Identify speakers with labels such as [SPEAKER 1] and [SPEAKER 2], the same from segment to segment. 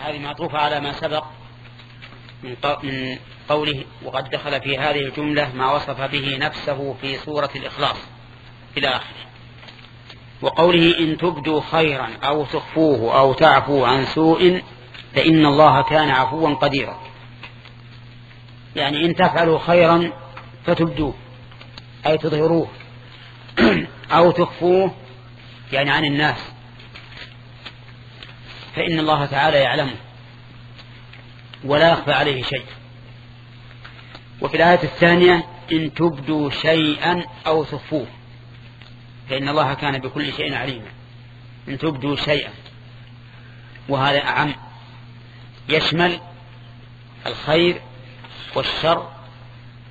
[SPEAKER 1] هذه معطوفة على ما سبق من قوله وقد دخل في هذه الجملة ما وصف به نفسه في سورة الإخلاص إلى آخره. وقوله إن تبدوا خيرا أو تخفوه أو تعفوا عن سوء فإن الله كان عفوا قديرا. يعني إن تفعلوا خيرا فتبدوه أي تظهروه أو تخفوه يعني عن الناس. فإن الله تعالى يعلمه ولا يخفى عليه شيء. وفي الآية الثانية إن تبدوا شيئا أو تخفوه فإن الله كان بكل شيء عليما. إن تبدوا شيئا وهذا أعم. يشمل الخير والشر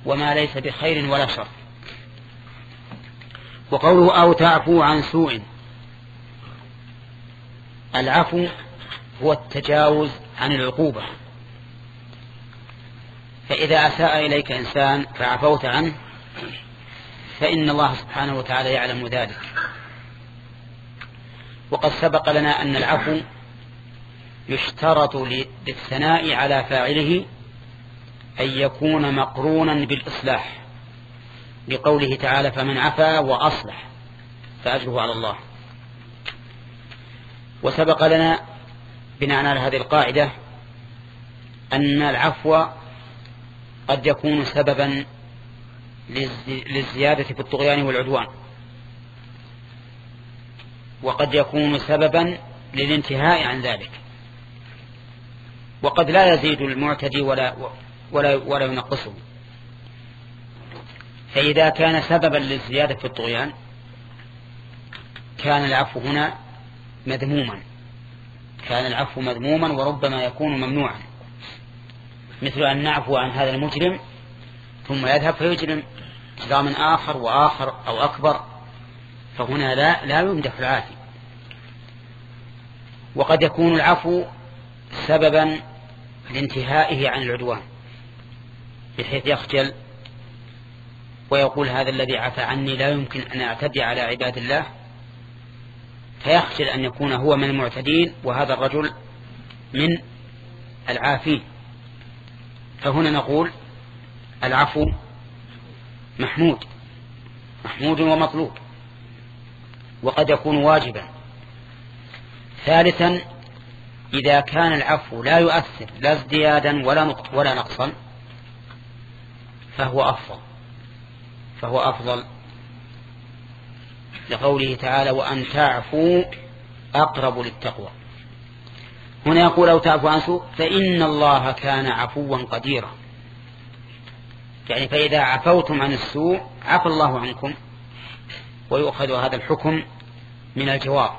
[SPEAKER 1] وما ليس بخير ولا شر. وقوله أو تعفو عن سوء العفو هو التجاوز عن العقوبة. فإذا أساء إليك إنسان فعفوت عنه فإن الله سبحانه وتعالى يعلم ذلك. وقد سبق لنا أن العفو يشترط للثناء على فاعله أن يكون مقرونا بالإصلاح لقوله تعالى فمن عفا وأصلح فأجره على الله. وسبق لنا بناء على هذه القاعدة أن العفو قد يكون سببا للزيادة في الطغيان والعدوان. وقد يكون سببا للانتهاء عن ذلك. وقد لا يزيد المعتدي ولا ولا ولا ينقصه. فإذا كان سببا للزيادة في الطغيان كان العفو هنا مذموما. كان العفو مذموما وربما يكون ممنوعا. مثل أن نعفو عن هذا المجرم ثم يذهب فيجرم إجرام آخر وآخر أو أكبر فهنا لا لا يمدح العافي. وقد يكون العفو سببا لانتهائه عن العدوان بحيث يخجل ويقول هذا الذي عفى عني لا يمكن أن أعتدي على عباد الله فيخجل أن يكون هو من المعتدين وهذا الرجل من العافين. فهنا نقول العفو محمود محمود ومطلوب وقد يكون واجبا. ثالثا إذا كان العفو لا يؤثر لا ازديادا ولا ولا نقصا فهو أفضل فهو أفضل لقوله تعالى وأن تعفوا أقرب للتقوى. هنا يقول أو تعفوا عن سوء فإن الله كان عفوا قديرا. يعني فإذا عفوتم عن السوء عفى الله عنكم ويؤخذ هذا الحكم من الجواب.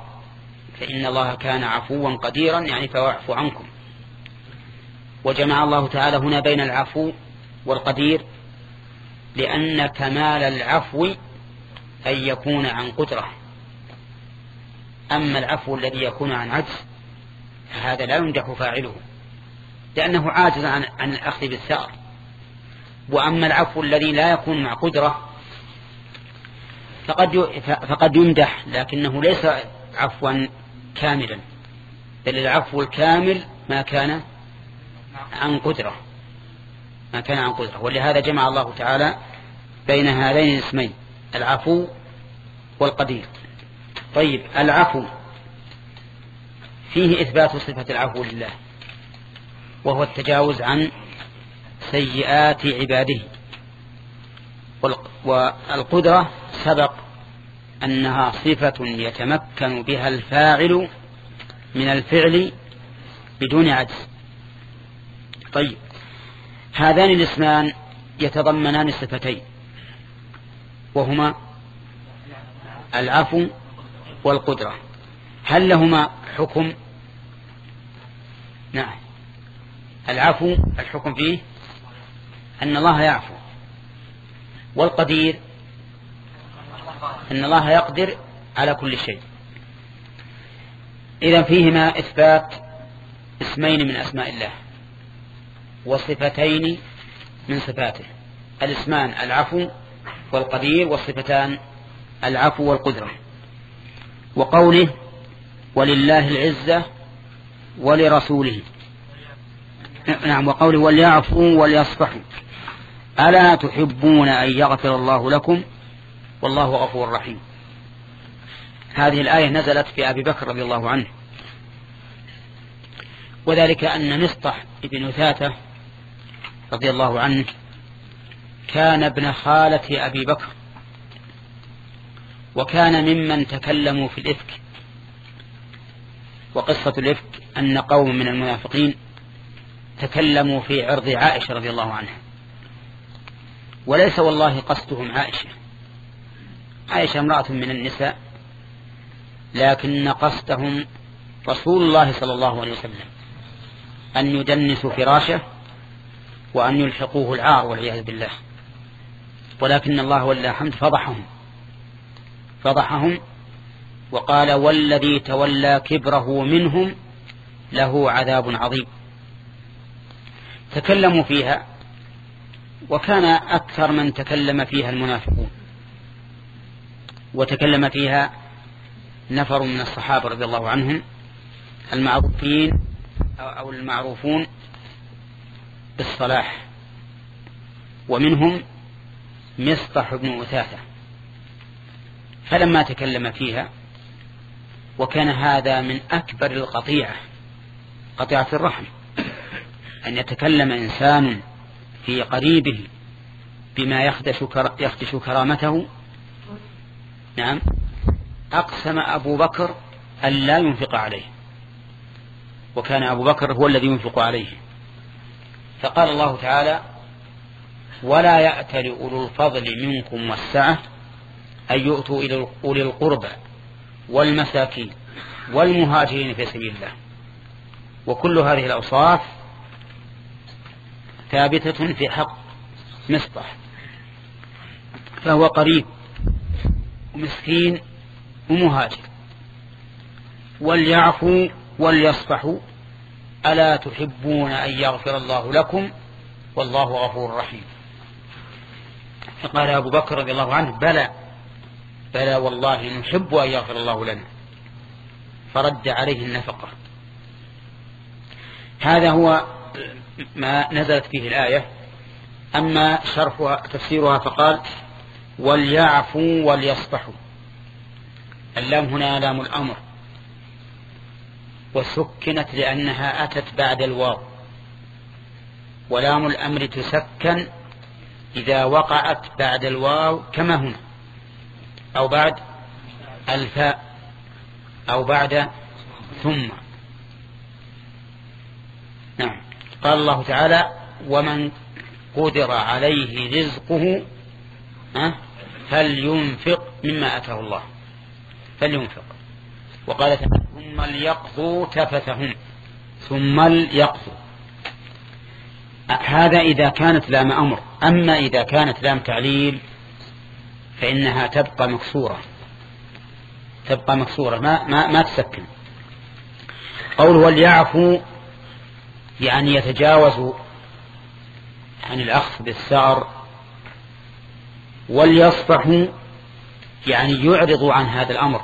[SPEAKER 1] فإن الله كان عفوا قديرا يعني فيعفو عنكم. وجمع الله تعالى هنا بين العفو والقدير لأن كمال العفو أن يكون عن قدرة. أما العفو الذي يكون عن عجز فهذا لا ينجح فاعله لأنه عاجز عن, عن الأخذ بالثأر. وأما العفو الذي لا يكون مع قدرة فقد فقد يمدح لكنه ليس عفوا كاملا بل العفو الكامل ما كان عن قدرة. ما كان عن قدرة. ولهذا جمع الله تعالى بين هذين الاسمين. العفو والقدير. طيب العفو. فيه إثبات صفة العفو لله وهو التجاوز عن سيئات عباده. والقدرة سبق أنها صفة يتمكن بها الفاعل من الفعل بدون عجز. طيب هذان الاسمان يتضمنان صفتين وهما العفو والقدرة. هل لهما حكم؟ نعم. العفو الحكم فيه أن الله يعفو. والقدير أن الله يقدر على كل شيء. إذا فيهما إثبات اسمين من أسماء الله وصفتين من صفاته. الاسمان العفو والقدير والصفتان العفو والقدرة. وقوله ولله العزة ولرسوله. نعم وقوله وليعفوا وليصفحوا. ألا تحبون أن يغفر الله لكم؟ والله غفور رحيم. هذه الآية نزلت في أبي بكر رضي الله عنه. وذلك أن مصطح ابن ثاته رضي الله عنه كان ابن خالة أبي بكر وكان ممن تكلموا في الإفك. وقصة الإفك أن قوم من المنافقين تكلموا في عرض عائشة رضي الله عنها. وليس والله قصدهم عائشة. عائشة امرأة من النساء لكن قصدهم رسول الله صلى الله عليه وسلم أن يدنسوا فراشه وأن يلحقوه العار والعياذ بالله. ولكن الله ولله حمد فضحهم. فضحهم وقال والذي تولى كبره منهم له عذاب عظيم. تكلموا فيها وكان أكثر من تكلم فيها المنافقون. وتكلم فيها نفر من الصحابة رضي الله عنهم المعروفين أو المعروفون بالصلاح. ومنهم مصطح بن أثاثة. فلما تكلم فيها وكان هذا من أكبر القطيعة قطيعة الرحم أن يتكلم إنسان في قريبه بما يخدش, يخدش كرامته. نعم. أقسم أبو بكر أن لا ينفق عليه. وكان أبو بكر هو الذي ينفق عليه. فقال الله تعالى ولا يأتل أولو الفضل منكم والسعة أن يؤتوا إلى أولي القربى والمساكين والمهاجرين في سبيل الله. وكل هذه الأوصاف ثابتة في حق مصطح فهو قريب ومسكين ومهاجر. وليعفوا وليصفحوا. ألا تحبون أن يغفر الله لكم؟ والله غفور رحيم. فقال أبو بكر رضي الله عنه بلى بلى والله نحب أن يغفر الله لنا. فرد عليه النفقة. هذا هو ما نزلت فيه الآية. أما شرحها تفسيرها فقال وليعفوا وليصفحوا اللام هنا لام الأمر. وسكنت لأنها أتت بعد الواو. ولام الأمر تسكن إذا وقعت بعد الواو كما هنا. أو بعد الفاء. أو بعد ثم. نعم. قال الله تعالى ومن قدر عليه رزقه فلينفق مما أتاه الله. فلينفق. وقال ثم ليقضوا تفتهم. ثم ليقضوا. هذا إذا كانت لام أمر. أما إذا كانت لام تعليل فإنها تبقى مكسورة. تبقى مكسورة. ما, ما, ما تسكن. قوله وليعفوا يعني يتجاوز عن الأخذ بالثأر وليصفحوا يعني يعرضوا عن هذا الأمر.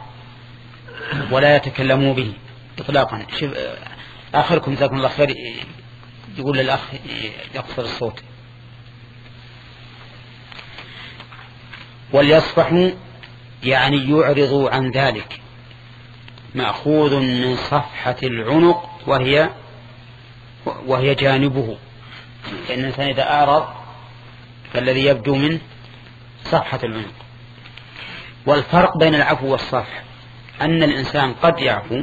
[SPEAKER 1] ولا يتكلموا به إطلاقا. شوف آخركم جزاكم الله خير. يقول للأخ يقصر الصوت. وليصفحوا يعني يعرضوا عن ذلك. مأخوذ من صفحة العنق وهي وهي جانبه. لأن الإنسان إذا أعرض فالذي يبدو منه صفحة العنق. والفرق بين العفو والصفح أن الإنسان قد يعفو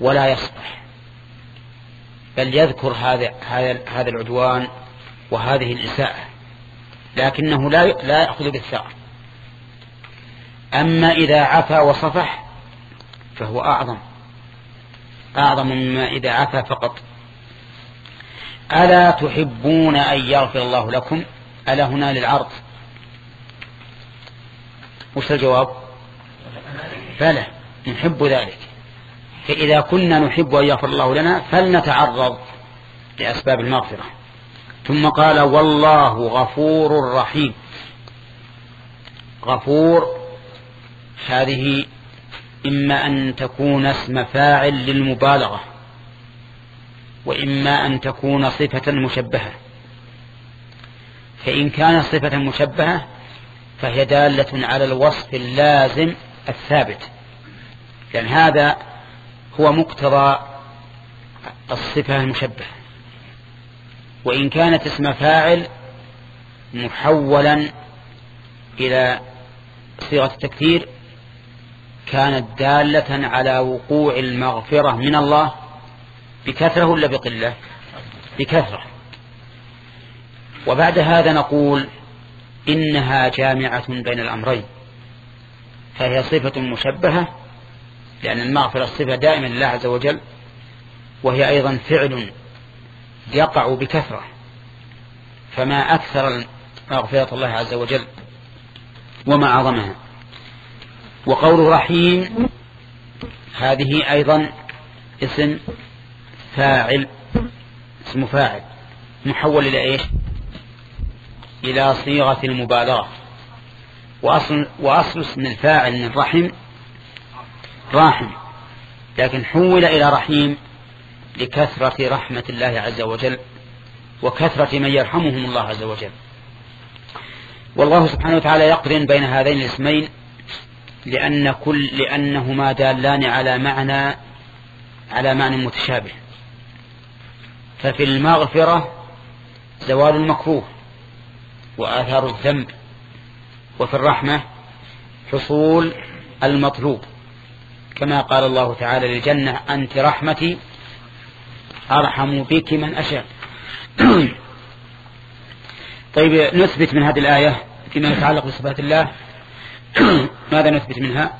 [SPEAKER 1] ولا يصفح. بل يذكر هذا هذا هذا العدوان وهذه الإساءة لكنه لا لا يأخذ بالثأر. أما إذا عفا وصفح فهو أعظم أعظم مما إذا عفا فقط. ألا تحبون أن يغفر الله لكم؟ ألا هنا للعرض؟ وش الجواب؟ بلى نحب ذلك. فإذا كنا نحب أن يغفر الله لنا فلنتعرض لأسباب المغفرة. ثم قال والله غفور رحيم. غفور هذه إما أن تكون اسم فاعل للمبالغة وإما أن تكون صفة مشبهة. فإن كانت صفة مشبهة فهي دالة على الوصف اللازم الثابت. لأن هذا هو مقتضى الصفة المشبهة. وإن كانت اسم فاعل محولا إلى صيغة التكثير كانت دالة على وقوع المغفرة من الله بكثرة ولا بقلة؟ بكثرة. وبعد هذا نقول إنها جامعة بين الأمرين فهي صفة مشبهة لأن المغفرة صفة دائما لله عز وجل وهي أيضا فعل يقع بكثرة. فما أكثر مغفرة الله عز وجل وما أعظمها. وقول رحيم هذه أيضا اسم فاعل اسم فاعل محول إلى إيش؟ إلى صيغة المبالغة. وأصل, وأصل اسم الفاعل من رحم راحم لكن حول إلى رحيم لكثرة رحمة الله عز وجل وكثرة من يرحمهم الله عز وجل. والله سبحانه وتعالى يقرن بين هذين الاسمين لأن كل لأنهما دالان على معنى على معنى متشابه. ففي المغفرة زوال المكروه وآثار الذنب وفي الرحمة حصول المطلوب. كما قال الله تعالى للجنة أنت رحمتي أرحم بك من أشاء. طيب نثبت من هذه الآية فيما يتعلق بصفات الله. ماذا نثبت منها؟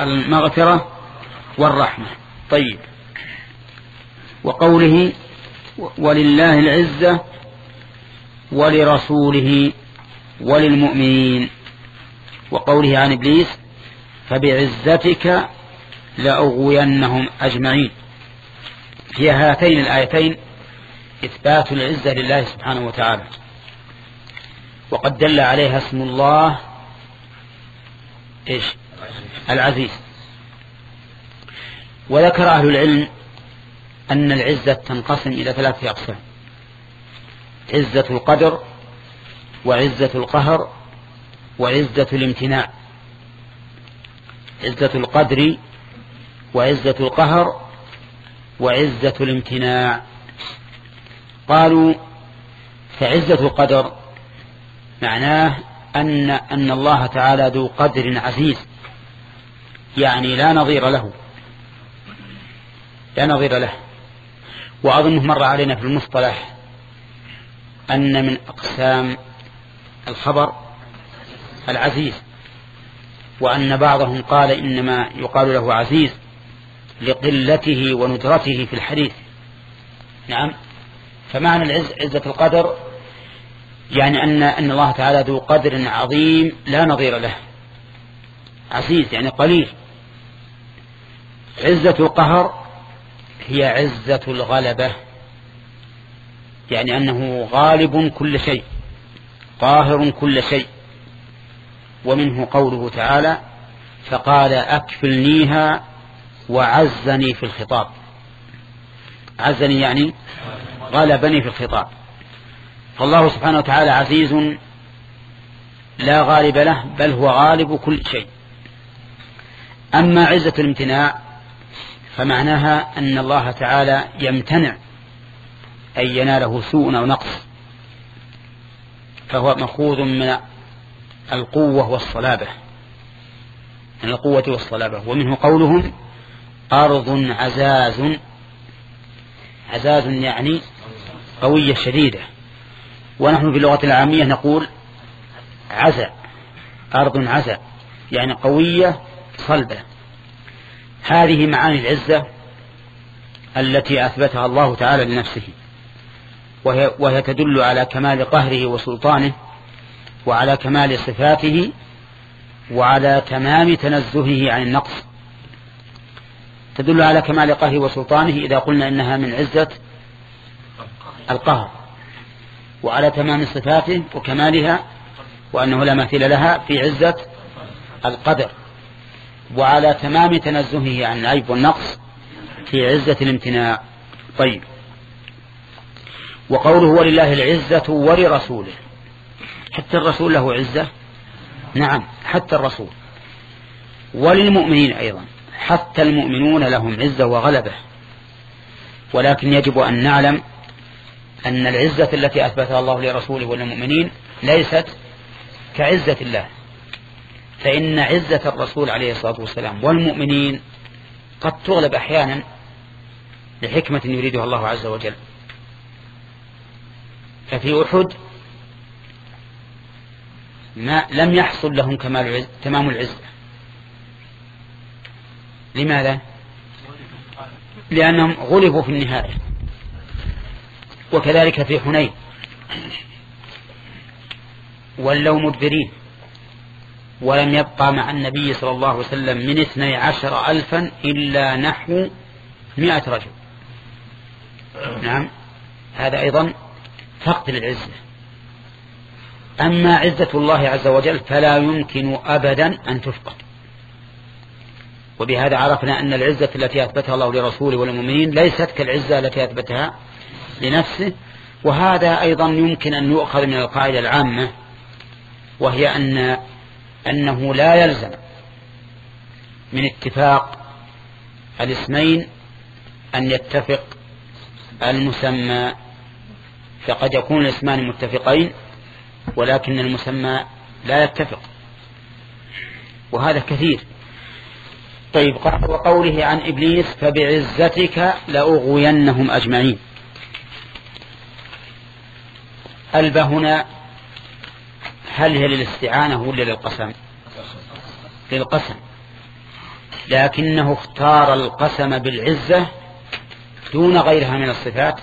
[SPEAKER 1] المغفرة والرحمة. طيب. وقوله ولله العزة ولرسوله وللمؤمنين. وقوله عن إبليس فبعزتك لأغوينهم أجمعين. في هاتين الآيتين إثبات العزة لله سبحانه وتعالى. وقد دل عليها اسم الله إيش؟ العزيز. وذكر أهل العلم أن العزة تنقسم إلى ثلاثة أقسام عزة القدر وعزة القهر وعزة الامتناع. عزة القدر وعزة القهر وعزة الامتناع. قالوا فعزة القدر معناه أن أن الله تعالى ذو قدر عزيز يعني لا نظير له. لا نظير له. وأظنه مر علينا في المصطلح أن من أقسام الخبر العزيز. وأن بعضهم قال إنما يقال له عزيز لقلته وندرته في الحديث. نعم. فمعنى العز عزة القدر يعني أن أن الله تعالى ذو قدر عظيم لا نظير له. عزيز يعني قليل. عزة القهر هي عزة الغلبة. يعني أنه غالب كل شيء قاهر كل شيء. ومنه قوله تعالى فقال أكفلنيها وعزني في الخطاب. عزني يعني غلبني في الخطاب. فالله سبحانه وتعالى عزيز لا غالب له بل هو غالب كل شيء. أما عزة الامتناع فمعناها أن الله تعالى يمتنع أن يناله سوء أو نقص فهو مأخوذ من القوة والصلابة. من القوة والصلابة. ومنه قولهم أرض عزاز. عزاز يعني قوية شديدة. ونحن في اللغة العامية نقول عزا. أرض عزا. يعني قوية صلبة. هذه معاني العزة التي أثبتها الله تعالى لنفسه. وهي, وهي تدل على كمال قهره وسلطانه وعلى كمال صفاته وعلى تمام تنزهه عن النقص. تدل على كمال قهره وسلطانه إذا قلنا إنها من عزة القهر وعلى تمام صفاته وكمالها وأنه لا مثيل لها في عزة القدر وعلى تمام تنزهه عن العيب والنقص في عزة الامتناع. طيب. وقوله ولله العزة ولرسوله. حتى الرسول له عزة؟ نعم حتى الرسول. وللمؤمنين أيضا. حتى المؤمنون لهم عزة وغلبة. ولكن يجب أن نعلم أن العزة التي أثبتها الله لرسوله وللمؤمنين ليست كعزة الله. فإن عزة الرسول عليه الصلاة والسلام والمؤمنين قد تغلب أحيانا لحكمة يريدها الله عز وجل. ففي أحد ما لم يحصل لهم كمال العز تمام العزة لماذا؟ لأنهم غلبوا في النهاية. وكذلك في حنين. ولوا مدبرين. ولم يبقى مع النبي صلى الله عليه وسلم من اثني عشر ألفا إلا نحو مئة رجل. نعم. هذا أيضا فقد للعزة. أما عزة الله عز وجل فلا يمكن أبدا أن تفقد. وبهذا عرفنا أن العزة التي أثبتها الله لرسوله والمؤمنين ليست كالعزة التي أثبتها لنفسه وهذا أيضا يمكن أن يؤخذ من القاعدة العامة وهي أن أنه لا يلزم من اتفاق الاسمين أن يتفق المسمى فقد يكون الاسمان متفقين ولكن المسمى لا يتفق. وهذا كثير. طيب وقوله عن إبليس فبعزتك لأغوينهم أجمعين. ألب هنا هل هي للاستعانة ولا للقسم؟ للقسم. لكنه اختار القسم بالعزة دون غيرها من الصفات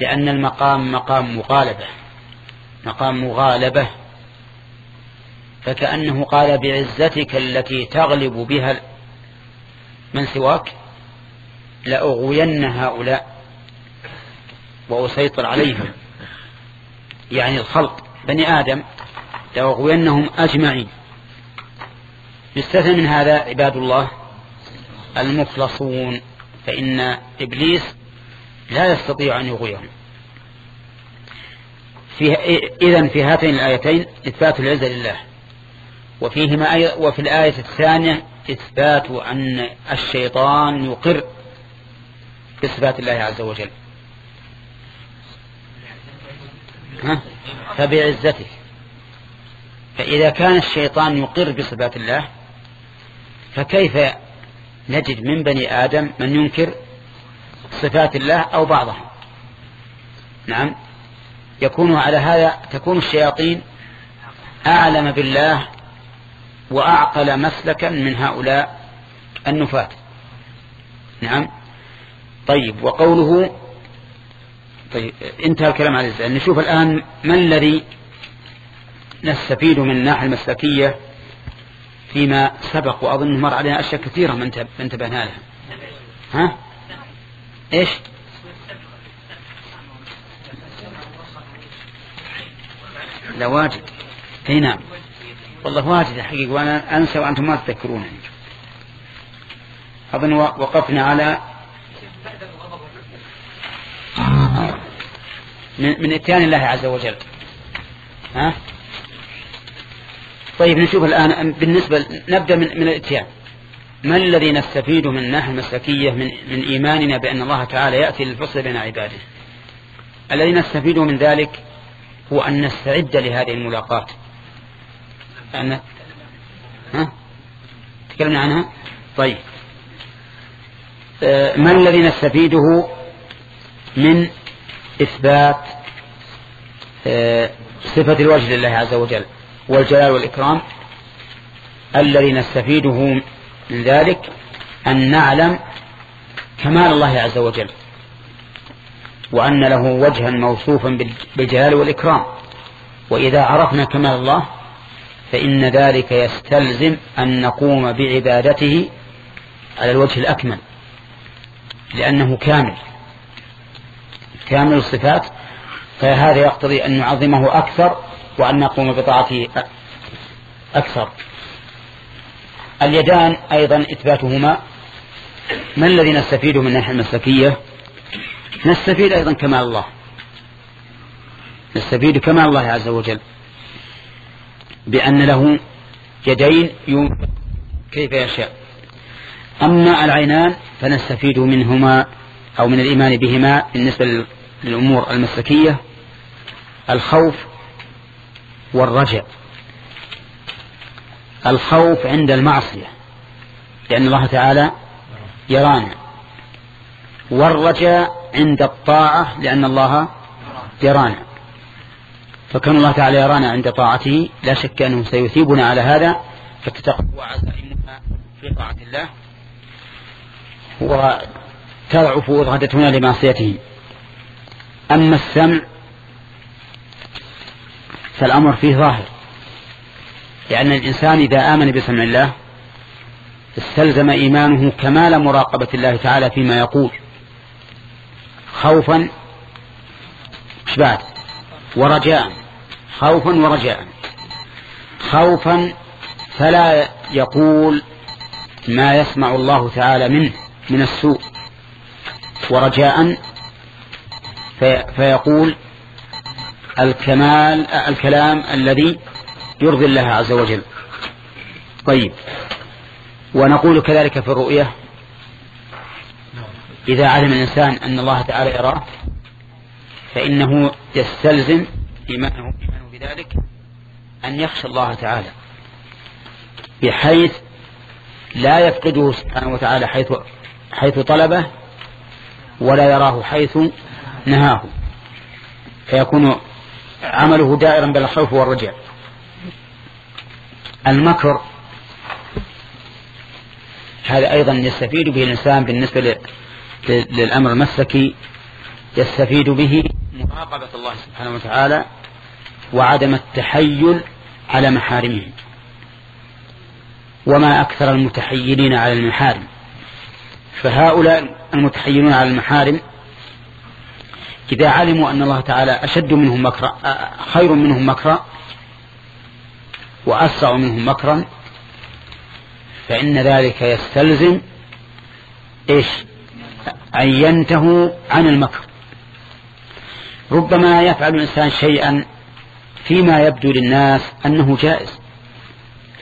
[SPEAKER 1] لأن المقام مقام مغالبة مقام مغالبة فكأنه قال بعزتك التي تغلب بها من سواك لأغوين هؤلاء وأسيطر عليهم. يعني الخلق بني آدم لأغوينهم أجمعين. يستثنى من هذا عباد الله المخلصون فإن إبليس لا يستطيع أن يغويهم. في إذن في هاتين الآيتين إثبات العزة لله. وفيهما وفي الآية الثانية إثبات أن الشيطان يقر بصفات الله عز وجل. ها؟ فبعزته. فإذا كان الشيطان يقر بصفات الله فكيف نجد من بني آدم من ينكر صفات الله أو بعضها نعم. يكون على هذا تكون الشياطين أعلم بالله وأعقل مسلكا من هؤلاء النفاة. نعم. طيب وقوله طيب انتهى الكلام على الإنسان نشوف الآن ما الذي نستفيد من الناحية المسلكية فيما سبق وأظن مر علينا أشياء كثيرة ما انتبهنا لها. ها؟ إيش؟ لا واجد. أي نعم. والله واجد الحقيقة وأنا أنسى وأنتم ما تذكرونني أظن وقفنا على من, من إتيان الله عز وجل. ها؟ طيب نشوف الآن بالنسبة نبدأ من, من الإتيان. ما الذي نستفيد من الناحية المسلكية من, من إيماننا بأن الله تعالى يأتي للفصل بين عباده؟ الذي نستفيد من ذلك هو أن نستعد لهذه الملاقاة. أن ها؟ تكلمنا عنها؟ طيب. آه، ما الذي نستفيده من إثبات آه، صفة الوجه لله عز وجل والجلال والإكرام؟ الذي نستفيده من ذلك أن نعلم كمال الله عز وجل. وأن له وجها موصوفا بالجلال والإكرام. وإذا عرفنا كمال الله فإن ذلك يستلزم أن نقوم بعبادته على الوجه الأكمل. لأنه كامل. كامل الصفات. فهذا يقتضي أن نعظمه أكثر وأن نقوم بطاعته أكثر. اليدان أيضا إثباتهما. ما الذي نستفيد من الناحية المسلكية؟ نستفيد أيضا كمال الله. نستفيد كمال الله عز وجل بأن له يدين ينفق كيف يشاء. أما العينان فنستفيد منهما أو من الإيمان بهما بالنسبة للأمور المسلكية الخوف والرجع. الخوف عند المعصية لأن الله تعالى يرانا. والرجاء عند الطاعة لأن الله يرانا. فكان الله تعالى يرانا عند طاعته لا شك أنه سيثيبنا على هذا. فتتقوى عزائمنا في طاعة الله. وتضعف إرادتنا لمعصيته أما السمع فالأمر فيه ظاهر. لأن الإنسان إذا آمن بسمع الله استلزم إيمانه كمال مراقبة الله تعالى فيما يقول. خوفا بعد. ورجاء. خوفا ورجاء. خوفا فلا يقول ما يسمع الله تعالى منه من السوء. ورجاء في فيقول الكمال الكلام الذي يرضي الله عز وجل. طيب. ونقول كذلك في الرؤية إذا علم الإنسان أن الله تعالى يراه فإنه يستلزم إيمانه, إيمانه بذلك أن يخشى الله تعالى بحيث لا يفقده سبحانه وتعالى حيث حيث طلبه ولا يراه حيث نهاه فيكون عمله دائرا بين الخوف والرجاء المكر هذا أيضا يستفيد به الإنسان بالنسبة للأمر المسلكي يستفيد به مراقبة الله سبحانه وتعالى وعدم التحيل على محارمه. وما أكثر المتحيلين على المحارم. فهؤلاء المتحيلون على المحارم إذا علموا أن الله تعالى أشد منهم مكرا خير منهم مكرا وأسرع منهم مكرا فإن ذلك يستلزم إيش؟ أن ينتهوا عن المكر. ربما يفعل الإنسان شيئا فيما يبدو للناس أنه جائز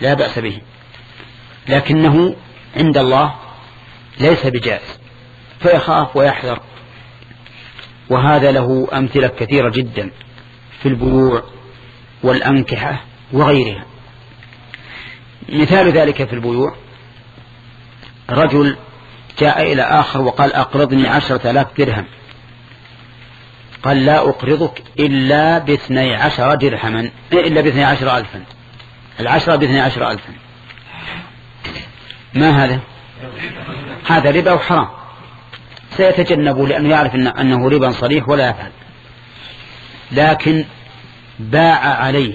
[SPEAKER 1] لا بأس به لكنه عند الله ليس بجائز فيخاف ويحذر. وهذا له أمثلة كثيرة جدا في البيوع والأنكحة وغيرها. مثال ذلك في البيوع رجل جاء إلى آخر وقال أقرضني عشرة آلاف درهم. قال لا أقرضك إلا باثني عشر درهما إلا باثني عشر ألفا. العشرة باثني عشر ألفا. ما هذا؟ هذا ربا وحرام سيتجنبه لأنه يعرف أنه ربا صريح ولا يفعل. لكن باع عليه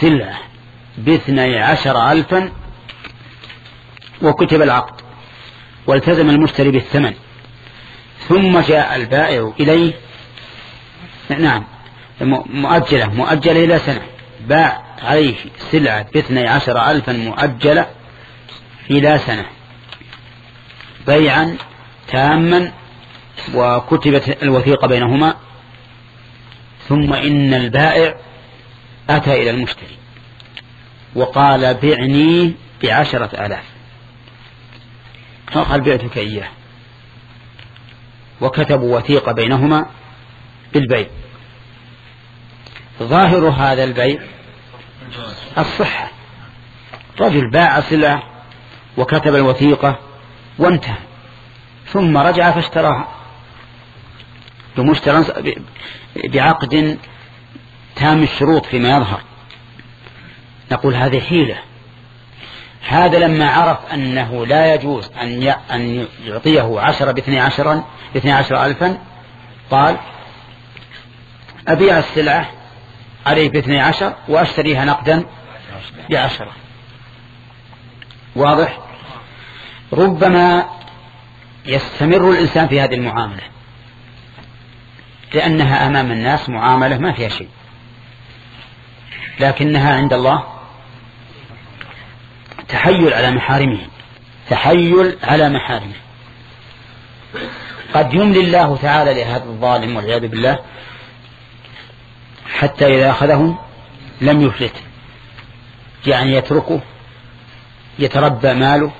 [SPEAKER 1] سلعة باثني عشر ألفا وكتب العقد. والتزم المشتري بالثمن. ثم جاء البائع إليه نعم مؤجلة مؤجلة إلى سنة. باع عليه سلعة باثني عشر ألفا مؤجلة إلى سنة. بيعا تاما وكتبت الوثيقة بينهما. ثم إن البائع أتى إلى المشتري وقال بعني بعشرة آلاف. قال بعتك إياه. وكتبوا وثيقة بينهما بالبيع. ظاهر هذا البيع الصحة. رجل باع سلعة وكتب الوثيقة وانتهى. ثم رجع فاشتراها. بمشترى بعقد تام الشروط فيما يظهر. نقول هذه حيلة. هذا لما عرف أنه لا يجوز أن أن يعطيه عشرة باثني عشرا باثني عشر ألفا قال أبيع السلعة عليه باثني عشر وأشتريها نقدا بعشرة. واضح؟ ربما يستمر الإنسان في هذه المعاملة لأنها أمام الناس معاملة ما فيها شيء لكنها عند الله تحيل على محارمه. تحيل على محارمه. قد يملي الله تعالى لهذا الظالم والعياذ بالله حتى إذا أخذه لم يفلت. يعني يتركه يتربى ماله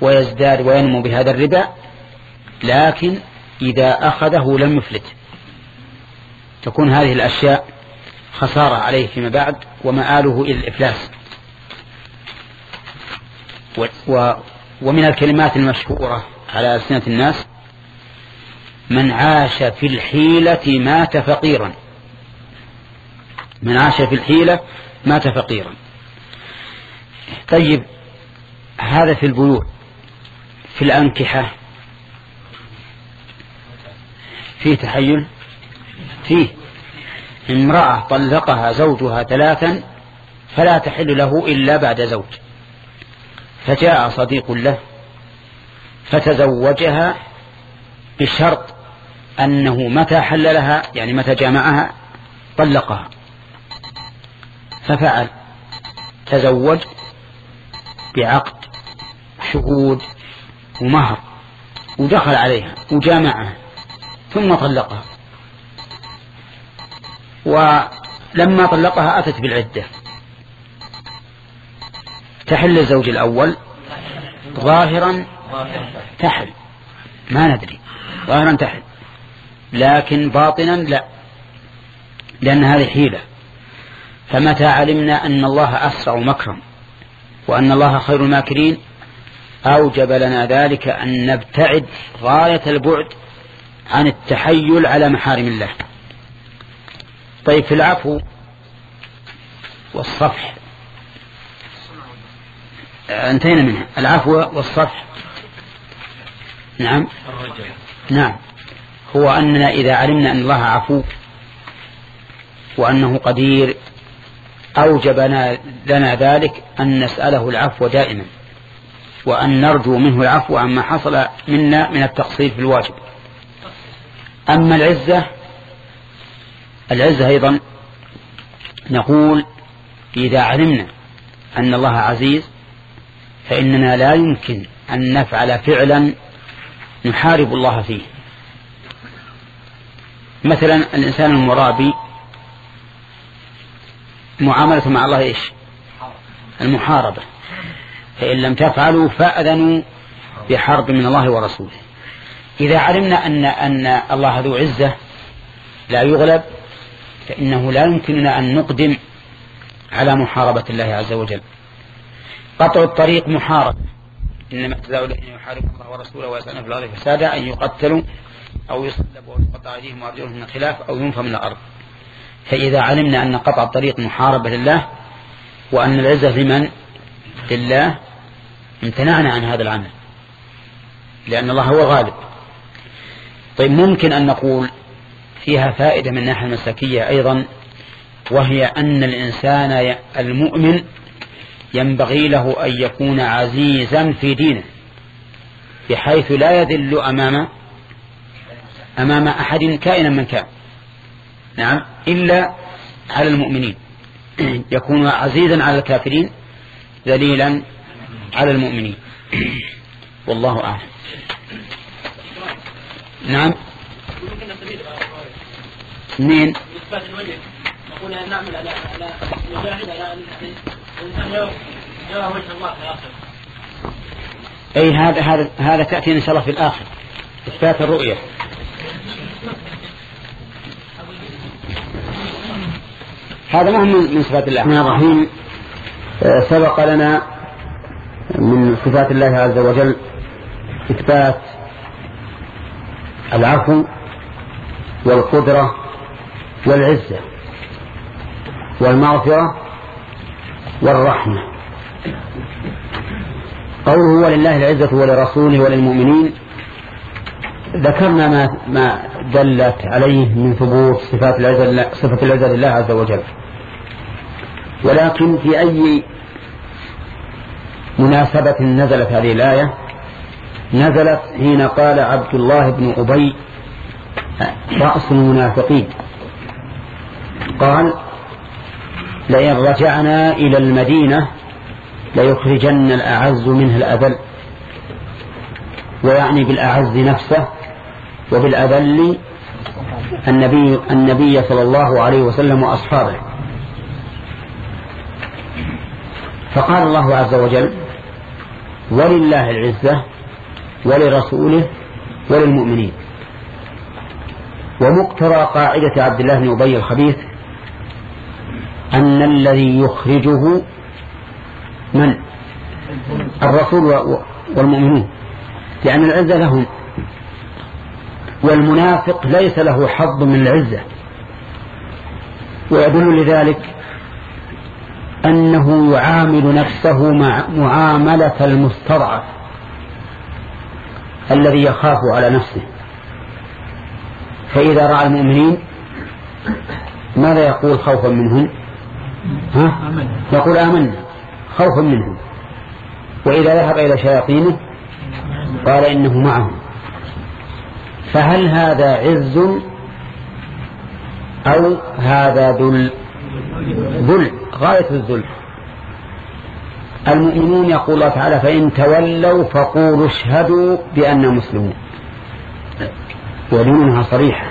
[SPEAKER 1] ويزداد وينمو بهذا الربا لكن إذا أخذه لم يفلت. تكون هذه الأشياء خسارة عليه فيما بعد ومآله إلى الإفلاس. و ومن الكلمات المشهورة على ألسنة الناس من عاش في الحيلة مات فقيرا. من عاش في الحيلة مات فقيرا. طيب هذا في البيوع في الأنكحة فيه تحيل؟ فيه. امرأة طلقها زوجها ثلاثا فلا تحل له إلا بعد زوج. فجاء صديق له فتزوجها بشرط أنه متى حل لها يعني متى جامعها طلقها. ففعل. تزوج بعقد شهود ومهر ودخل عليها وجامعها ثم طلقها. ولما طلقها أتت بالعدة. تحل الزوج الأول؟ ظاهرا تحل. ما ندري. ظاهرا تحل. لكن باطنا لا. لأن هذه حيلة. فمتى علمنا أن الله أسرع مكرا وأن الله خير الماكرين أوجب لنا ذلك أن نبتعد غاية البعد عن التحيل على محارم الله. طيب في العفو والصفح. انتهينا منها. العفو والصفح نعم. نعم. هو أننا إذا علمنا أن الله عفو وأنه قدير أوجب لنا ذلك أن نسأله العفو دائما وأن نرجو منه العفو عما حصل منا من التقصير في الواجب. أما العزة العزة أيضا نقول إذا علمنا أن الله عزيز فإننا لا يمكن أن نفعل فعلا نحارب الله فيه. مثلا الإنسان المرابي معاملة مع الله إيش؟ المحاربة. فإن لم تفعلوا فأذنوا بحرب من الله ورسوله. إذا علمنا أن أن الله ذو عزة لا يغلب فإنه لا يمكننا أن نقدم على محاربة الله عز وجل. قطع الطريق محاربة إنما جزاء الذين يحاربون الله ورسوله ويسألون في الأرض فسادا أن يقتلوا أو يصلبوا أو يقطع أيديهم وأرجلهم من خلاف أو ينفى من الأرض. فإذا علمنا أن قطع الطريق محاربة لله وأن العزة لمن لله امتنعنا عن هذا العمل. لأن الله هو غالب طيب ممكن أن نقول فيها فائدة من الناحية المسلكية أيضا وهي أن الإنسان المؤمن ينبغي له أن يكون عزيزا في دينه بحيث لا يذل أمام أمام أحد كائنا من كان نعم إلا على المؤمنين. يكون عزيزا على الكافرين ذليلا على المؤمنين. والله أعلم. نعم. أن نعمل على على على أي هذا هذا هذا تأتي إن شاء الله في الآخر. إثبات الرؤية. هذا ما هو من صفات الله الرحمن الرحيم. آه، سبق لنا من صفات الله عز وجل إثبات العفو والقدرة والعزة والمغفرة والرحمة. قوله ولله العزة ولرسوله وللمؤمنين. ذكرنا ما ما دلت عليه من ثبوت صفات العزة صفة العزة لله عز وجل. ولكن في أي مناسبة نزلت هذه الآية؟ نزلت حين قال عبد الله بن أبي رأس المنافقين. قال لئن رجعنا إلى المدينة ليخرجن الأعز منها الأذل. ويعني بالأعز نفسه وبالأذل النبي النبي صلى الله عليه وسلم وأصحابه. فقال الله عز وجل ولله العزة ولرسوله وللمؤمنين. ومقتضى قاعدة عبد الله بن أبي الخبيث أن الذي يخرجه من؟ الرسول والمؤمنون. لأن العزة لهم. والمنافق ليس له حظ من العزة. ويدل لذلك أنه يعامل نفسه مع معاملة المستضعف الذي يخاف على نفسه. فإذا رأى المؤمنين ماذا يقول خوفا منهم ها؟ يقول آمنا. خوفا منهم. وإذا ذهب إلى شياطينه قال إنه معهم. فهل هذا عز أو هذا ذل؟ ذل غاية الذل. المؤمنون يقول الله تعالى فإن تولوا فقولوا اشهدوا بأننا مسلمون. ودينها صريحة.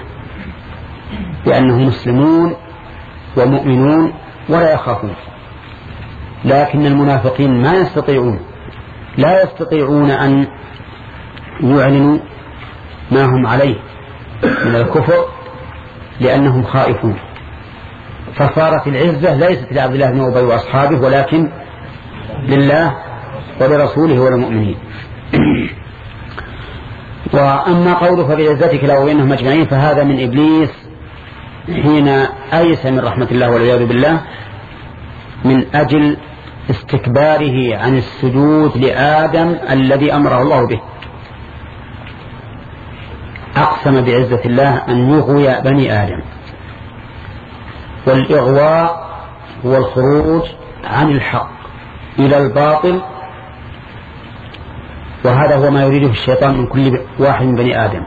[SPEAKER 1] بأنهم مسلمون ومؤمنون ولا يخافون. لكن المنافقين ما يستطيعون لا يستطيعون أن يعلنوا ما هم عليه من الكفر لأنهم خائفون. فصارت العزة ليست لعبد الله بن أبي وأصحابه ولكن لله ولرسوله وللمؤمنين. وأما قوله فبعزتك لأغوينهم أجمعين فهذا من إبليس حين أيس من رحمة الله والعياذ بالله من أجل استكباره عن السجود لآدم الذي أمره الله به. أقسم بعزة الله أن يغوي بني آدم. والإغواء هو الخروج عن الحق إلى الباطل. وهذا هو ما يريده الشيطان من كل واحد من بني آدم.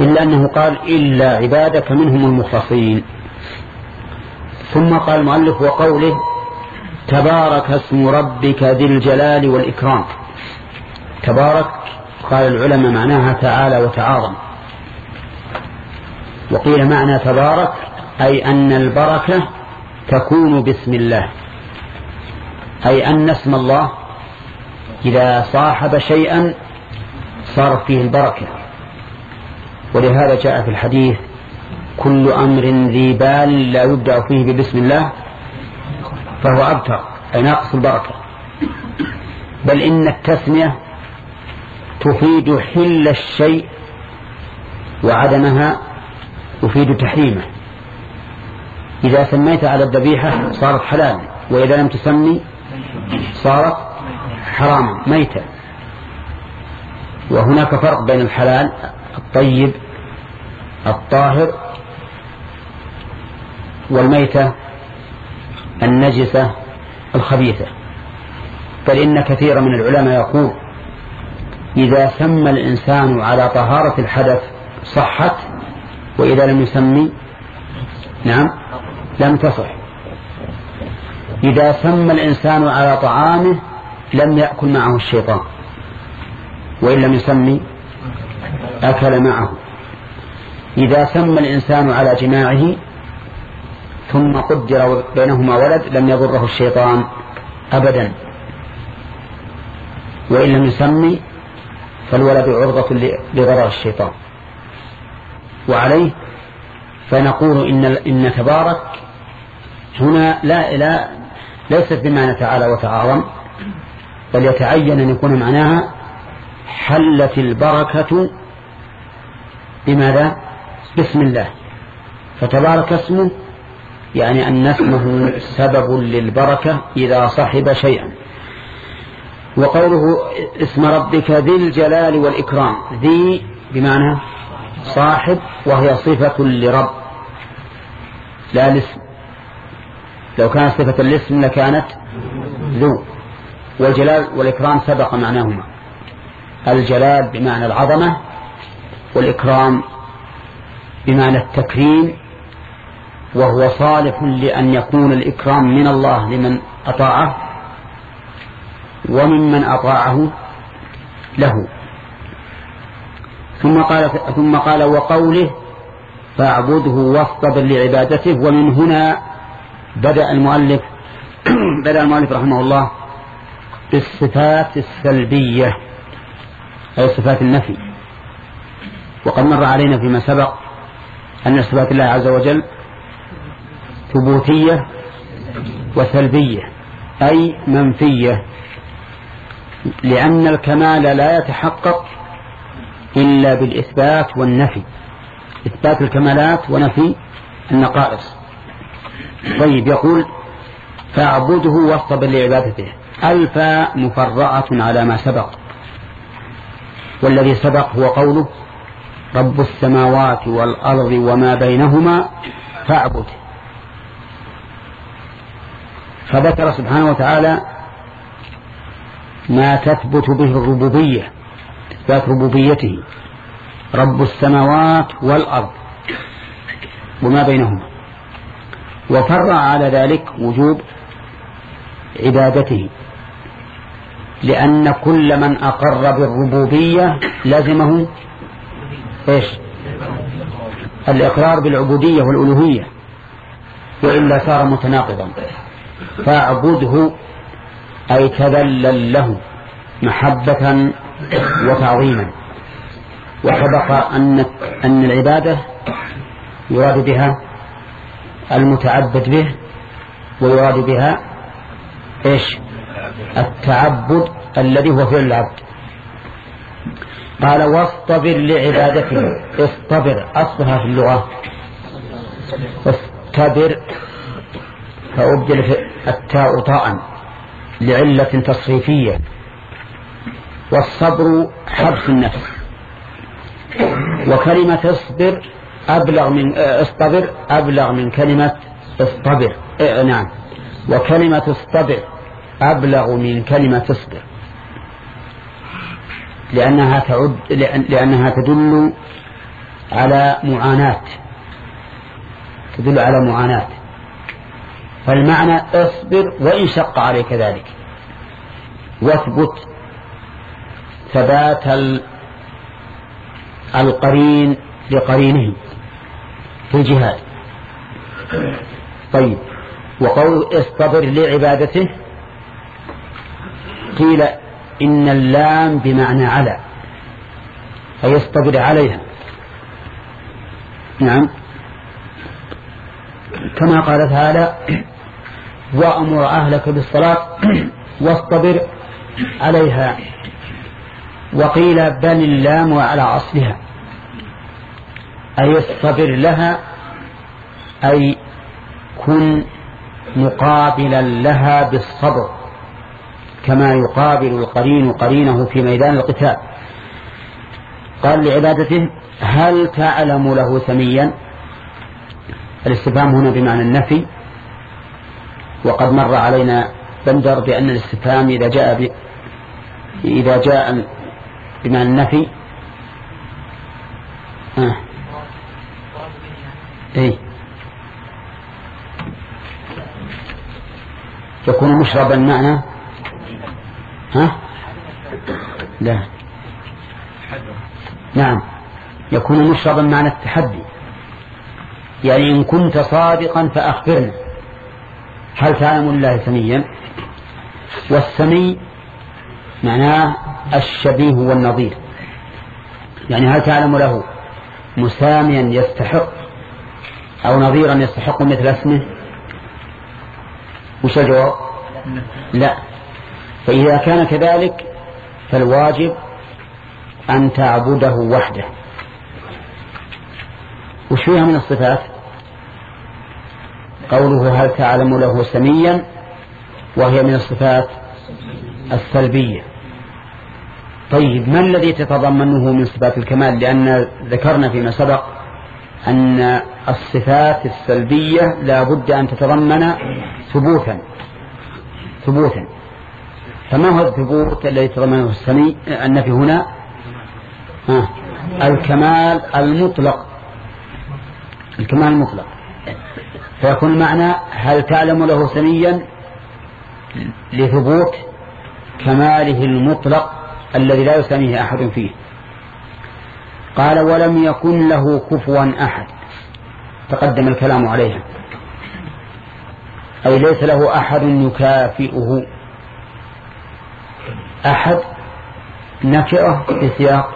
[SPEAKER 1] إلا أنه قال إلا عبادك منهم المخلصين. ثم قال المؤلف وقوله تبارك اسم ربك ذي الجلال والإكرام. تبارك قال العلماء معناها تعالى وتعاظم. وقيل معنى تبارك أي أن البركة تكون باسم الله. أي أن اسم الله إذا صاحب شيئا صارت فيه البركة. ولهذا جاء في الحديث كل أمر ذي بال لا يبدأ فيه ببسم الله فهو أبتر أي ناقص البركة. بل إن التسمية تفيد حل الشيء وعدمها تفيد تحريمه. إذا سميت على الذبيحة صارت حلال وإذا لم تسمي صارت حراما ميتا. وهناك فرق بين الحلال الطيب الطاهر والميتة النجسة الخبيثة. بل إن كثيرا من العلماء يقول إذا سمى الإنسان على طهارة الحدث صحت وإذا لم يسمي نعم لم تصح. إذا سمى الإنسان على طعامه لم يأكل معه الشيطان وإن لم يسمي أكل معه. إذا سمى الإنسان على جماعة ثم قدر بينهما ولد لم يضره الشيطان أبدا. وإن لم يسمي فالولد عرضة لضرر الشيطان. وعليه فنقول إن إن تبارك هنا لا لا ليست بمعنى تعالى وتعاظم بل يتعين أن يكون معناها حلت البركة بماذا؟ بسم الله. فتبارك اسمه يعني أن اسمه سبب للبركة إذا صحب شيئا. وقوله اسم ربك ذي الجلال والإكرام. ذي بمعنى صاحب وهي صفة لرب لا الاسم لو كانت صفة الاسم لكانت ذو. والجلال والإكرام سبق معناهما. الجلال بمعنى العظمة والإكرام بمعنى التكريم وهو صالح لأن يكون الإكرام من الله لمن أطاعه وممن أطاعه له. ثم قال ثم قال وقوله فاعبده واصطبر لعبادته. ومن هنا بدأ المؤلف بدأ المؤلف رحمه الله بالصفات السلبية أي صفات النفي. وقد مر علينا فيما سبق أن صفات الله عز وجل ثبوتية وسلبية أي منفية لأن الكمال لا يتحقق إلا بالإثبات والنفي. إثبات الكمالات ونفي النقائص. طيب يقول فاعبده واصطبر لعبادته. الفاء مفرعة على ما سبق. والذي سبق هو قوله رب السماوات والأرض وما بينهما فاعبده فذكر سبحانه وتعالى ما تثبت به الربوبية إثبات ربوبيته. رب السماوات والأرض وما بينهما. وفرع على ذلك وجوب عبادته. لأن كل من أقر بالربوبية لزمه إيش؟ الإقرار بالعبودية والألوهية وإلا صار متناقضا. فاعبده أي تذلل له محبة وتعظيما. وسبق أن أن العبادة يراد بها المتعبد به ويراد بها إيش؟ التعبد الذي هو فعل العبد. قال واصطبر لعبادته اصطبر أصلها في اللغة. اصطبر فأبدل التاء طاء لعلة تصريفية. والصبر حبس النفس. وكلمة اصبر أبلغ من آه، اصطبر أبلغ من كلمة اصطبر. آه نعم. وكلمة اصطبر أبلغ من كلمة اصبر. لأنها تعد لأنها تدل على معاناة. تدل على معاناة. فالمعنى اصبر وإن شق عليك ذلك. واثبت ثبات القرين لقرينه في الجهاد. طيب. وقول اصطبر لعبادته قيل إن اللام بمعنى على اصطبر عليها. نعم. كما قال تعالى وأمر أهلك بالصلاة واصطبر عليها. وقيل بل اللام على أصلها. أي اصطبر لها أي كن مقابلا لها بالصبر. كما يقابل القرين قرينه في ميدان القتال. قال لعبادته هل تعلم له سميا؟ الاستفهام هنا بمعنى النفي. وقد مر علينا بندر بأن الاستفهام إذا جاء ب... إذا جاء بمعنى النفي. آه. إيه. يكون مشربا معنى ها؟ لا. نعم. يكون مشربا معنى التحدي. يعني إن كنت صادقا فأخبرنا هل تعلم الله سميا؟ والسمي معناه الشبيه والنظير. يعني هل تعلم له مساميا يستحق أو نظيرا يستحق مثل اسمه؟ وش الجواب؟ لا. فإذا كان كذلك فالواجب أن تعبده وحده. وش فيها من الصفات؟ قوله هل تعلم له سميا؟ وهي من الصفات السلبية. طيب ما الذي تتضمنه من صفات الكمال؟ لأن ذكرنا فيما سبق أن الصفات السلبية لا بد أن تتضمن ثبوتا ثبوتا. فما هو الثبوت الذي يتضمنه السمي النفي هنا. ها. الكمال المطلق. الكمال المطلق. فيكون المعنى هل تعلم له سميا؟ لثبوت كماله المطلق الذي لا يسميه أحد فيه. قال ولم يكن له كفوا أحد. تقدم الكلام عليها. أي ليس له أحد يكافئه. أحد نكرة في سياق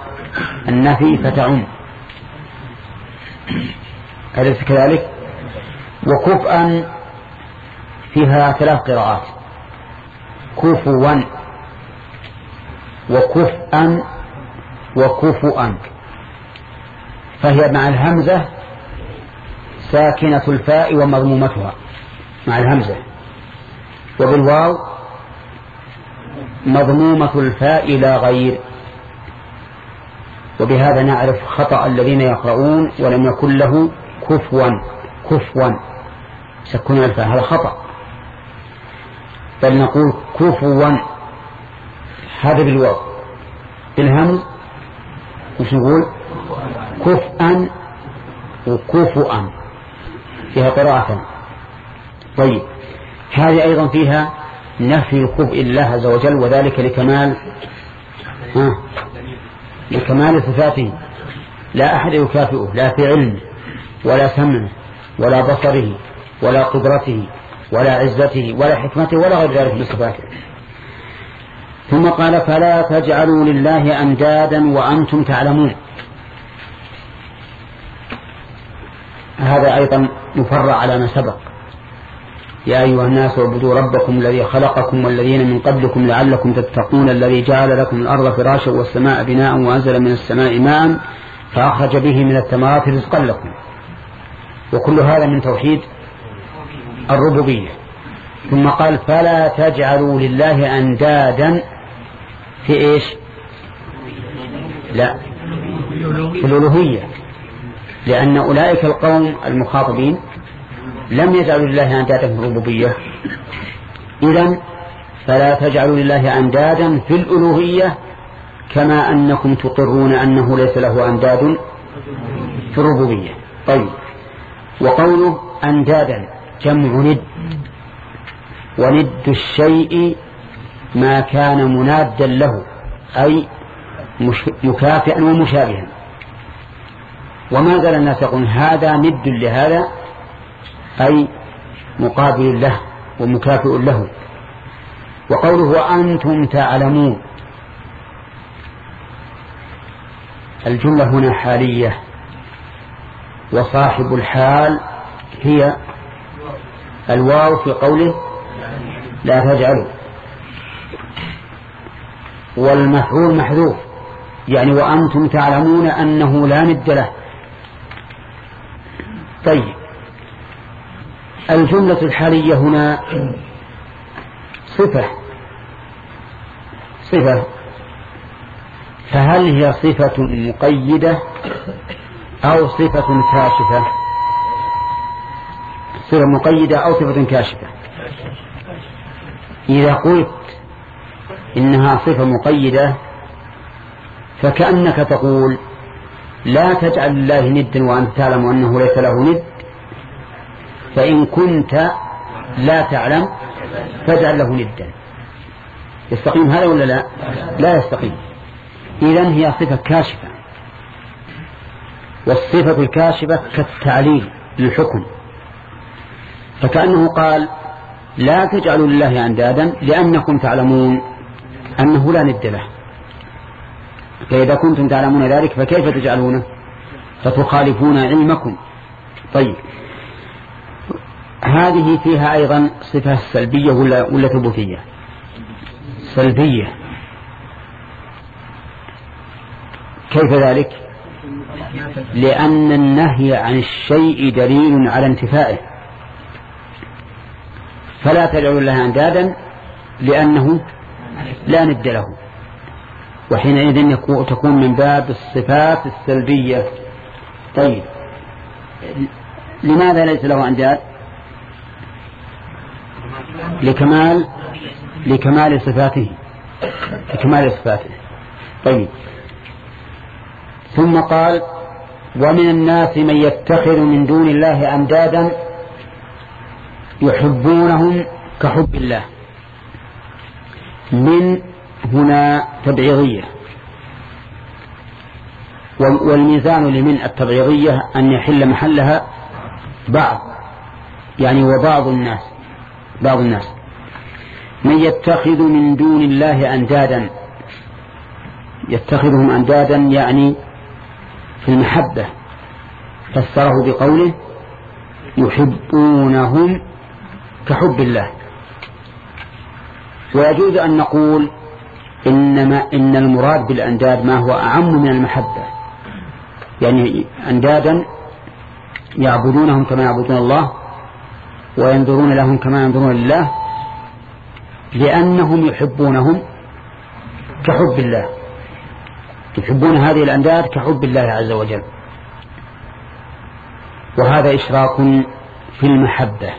[SPEAKER 1] النفي فتعم. أليس كذلك؟ وكفءا فيها ثلاث قراءات. كفوا وكفءا وكفؤا. فهي مع الهمزة ساكنة الفاء ومضمومتها. مع الهمزة. وبالواو مضمومة الفاء لا غير. وبهذا نعرف خطأ الذين يقرؤون ولم يكن له كفوا كفوا. يسكنون الفاء هذا خطأ. بل نقول كفوا. هذا بالواو. بالهمز وش نقول؟ كفءا وكفؤا. فيها قراءة. طيب. هذه أيضا فيها نفي كفء الله عز وجل وذلك لكمال ها لكمال صفاته. لا أحد يكافئه لا في علمه ولا سمعه ولا بصره ولا قدرته ولا عزته ولا حكمته ولا غير ذلك من صفاته. ثم قال فلا تجعلوا لله أندادا وأنتم تعلمون. هذا أيضا مفرع على ما سبق. يا أيها الناس اعبدوا ربكم الذي خلقكم والذين من قبلكم لعلكم تتقون الذي جعل لكم الأرض فراشا والسماء بناء وأنزل من السماء ماء فأخرج به من الثمرات رزقا لكم. وكل هذا من توحيد الربوبية. ثم قال فلا تجعلوا لله أندادا في إيش؟ لا في الألوهية. لأن أولئك القوم المخاطبين لم يجعلوا لله أندادا في الربوبية. إذا فلا تجعلوا لله أندادا في الألوهية كما أنكم تقرون أنه ليس له أنداد في الربوبية. طيب. وقوله أندادا جمع ند. وند الشيء ما كان منادا له أي مكافئا ومشابها. وما زال الناس يقولون هذا ند لهذا أي مقابل له ومكافئ له. وقوله وأنتم تعلمون. الجملة هنا حالية. وصاحب الحال هي الواو في قوله لا تجعلوا. والمفعول محذوف. يعني وأنتم تعلمون أنه لا ند له. طيب. الجملة الحالية هنا صفة. صفة. فهل هي صفة مقيدة أو صفة كاشفة؟ صفة مقيدة أو صفة كاشفة. إذا قلت إنها صفة مقيدة فكأنك تقول لا تجعل الله ندا وأنت تعلم أنه ليس له ند. فإن كنت لا تعلم فاجعل له ندا. يستقيم هذا ولا لا؟ لا يستقيم. إذا هي صفة كاشفة. والصفة الكاشفة كالتعليل للحكم. فكأنه قال لا تجعلوا لله أندادا لأنكم تعلمون أنه لا ند له. فإذا كنتم تعلمون ذلك فكيف تجعلونه؟ فتخالفون علمكم. طيب. هذه فيها أيضا صفة سلبية ولا, ولا ثبوتية؟ سلبية. كيف ذلك؟ لأن النهي عن الشيء دليل على انتفائه. فلا تدعوا الله أندادا لأنه لا ند له. وحينئذ تكون من باب الصفات السلبية. طيب. لماذا ليس له أنداد؟ لكمال لكمال صفاته لكمال صفاته. طيب. ثم قال ومن الناس من يتخذ من دون الله أندادا يحبونهم كحب الله. من هنا تبعيضية. والميزان لمن التبعيضية أن يحل محلها بعض يعني وبعض الناس بعض الناس. من يتخذ من دون الله أندادا. يتخذهم أندادا يعني في المحبة. فسره بقوله يحبونهم كحب الله. ويجوز أن نقول إنما إن المراد بالأنداد ما هو أعم من المحبة. يعني أندادا يعبدونهم كما يعبدون الله وينظرون لهم كما ينظرون لله. لأنهم يحبونهم كحب الله. يحبون هذه الأنداد كحب الله عز وجل. وهذا إشراك في المحبة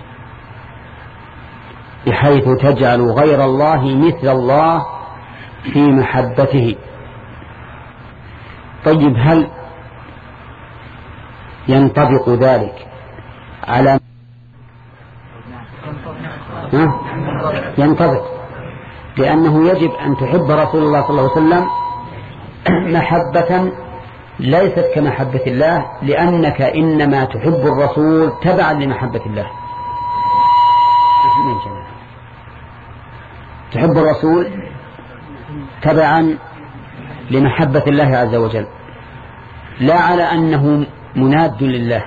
[SPEAKER 1] بحيث تجعل غير الله مثل الله في محبته. طيب هل ينطبق ذلك على ها؟ ينطبق لأنه يجب أن تحب رسول الله صلى الله عليه وسلم محبة ليست كمحبة الله لأنك إنما تحب الرسول تبعا لمحبة الله. تحب الرسول تبعا لمحبة الله عز وجل. لا على أنه مناد لله.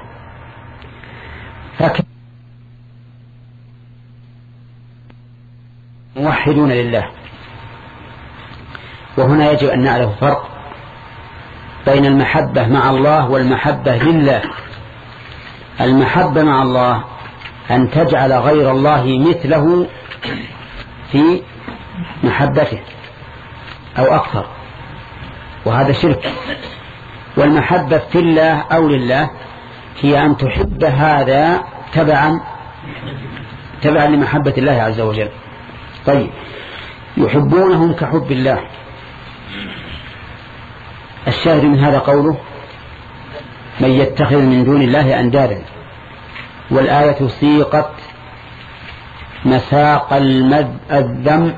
[SPEAKER 1] موحدون لله. وهنا يجب أن نعرف فرق بين المحبة مع الله والمحبة لله. المحبة مع الله أن تجعل غير الله مثله في محبته أو أكثر وهذا شرك. والمحبة في الله أو لله هي أن تحب هذا تبعا تبعا لمحبة الله عز وجل. طيب. يحبونهم كحب الله. الشاهد من هذا قوله من يتخذ من دون الله أندادا. والآية سيقت مساق الذم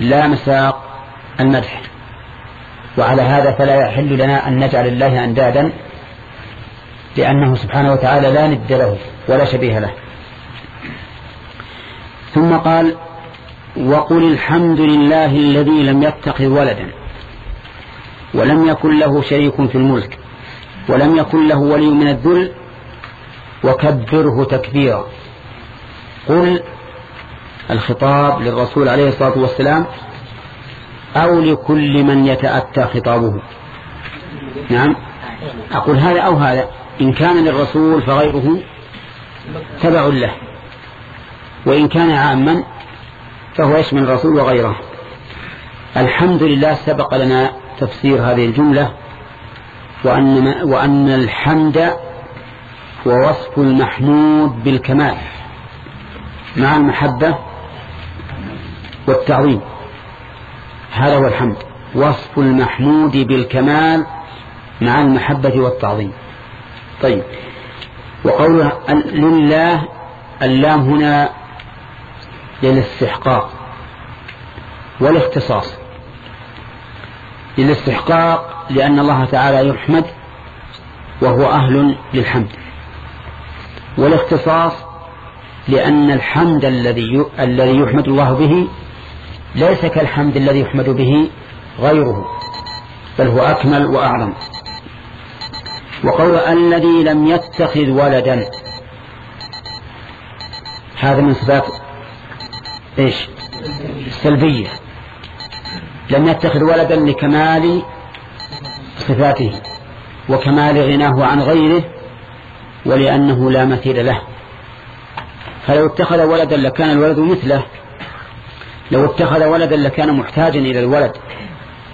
[SPEAKER 1] لا مساق المدح. وعلى هذا فلا يحل لنا أن نجعل الله أندادا لأنه سبحانه وتعالى لا ند له ولا شبيه له. ثم قال وقل الحمد لله الذي لم يتخذ ولدا ولم يكن له شريك في الملك ولم يكن له ولي من الذل وكبره تكبيرا. قل الخطاب للرسول عليه الصلاة والسلام أو لكل من يتأتى خطابه. نعم. أقول هذا أو هذا. إن كان للرسول فغيره تبع له. وإن كان عاما فهو يشمل الرسول وغيره. الحمد لله سبق لنا تفسير هذه الجملة وأن, وأن الحمد هو وصف المحمود بالكمال مع المحبة والتعظيم. هذا هو الحمد وصف المحمود بالكمال مع المحبة والتعظيم. طيب وقوله لله اللام هنا للاستحقاق والاختصاص. للاستحقاق لأن الله تعالى يحمد وهو أهل للحمد. والاختصاص لأن الحمد الذي الذي يحمد الله به ليس كالحمد الذي يحمد به غيره بل هو أكمل وأعظم. وقول الذي لم يتخذ ولدا هذا من صفات إيش؟ سلبية. لم يتخذ ولدا لكمال صفاته وكمال غناه عن غيره ولأنه لا مثيل له. فلو اتخذ ولدا لكان الولد مثله. لو اتخذ ولدا لكان محتاجا إلى الولد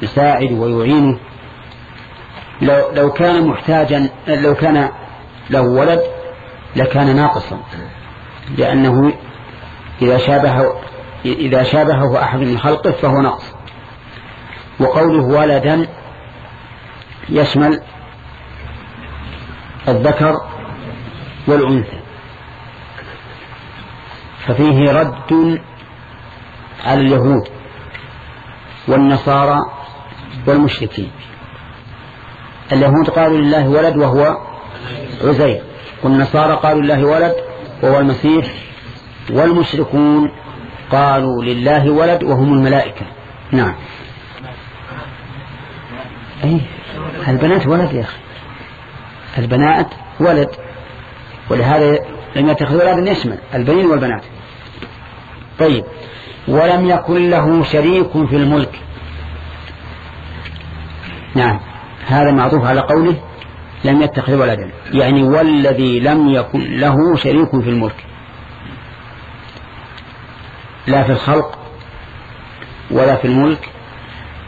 [SPEAKER 1] يساعد ويعينه لو, لو كان محتاجا لو كان له ولد لكان ناقصا. لأنه إذا شابه إذا شابهه أحد من خلقه فهو نقص وقوله ولدا يشمل الذكر والأنثى. ففيه رد على اليهود والنصارى والمشركين. اليهود قالوا لله ولد وهو عزير والنصارى قالوا لله ولد وهو المسيح والمشركون قالوا لله ولد وهم الملائكة. نعم. أي البنات ولد يا أخي. البنات ولد. ولهذا لم يتخذ ولدا يشمل البنين والبنات. طيب. ولم يكن له شريك في الملك. نعم. هذا معطوف على قوله لم يتخذ ولدا. يعني والذي لم يكن له شريك في الملك. لا في الخلق ولا في الملك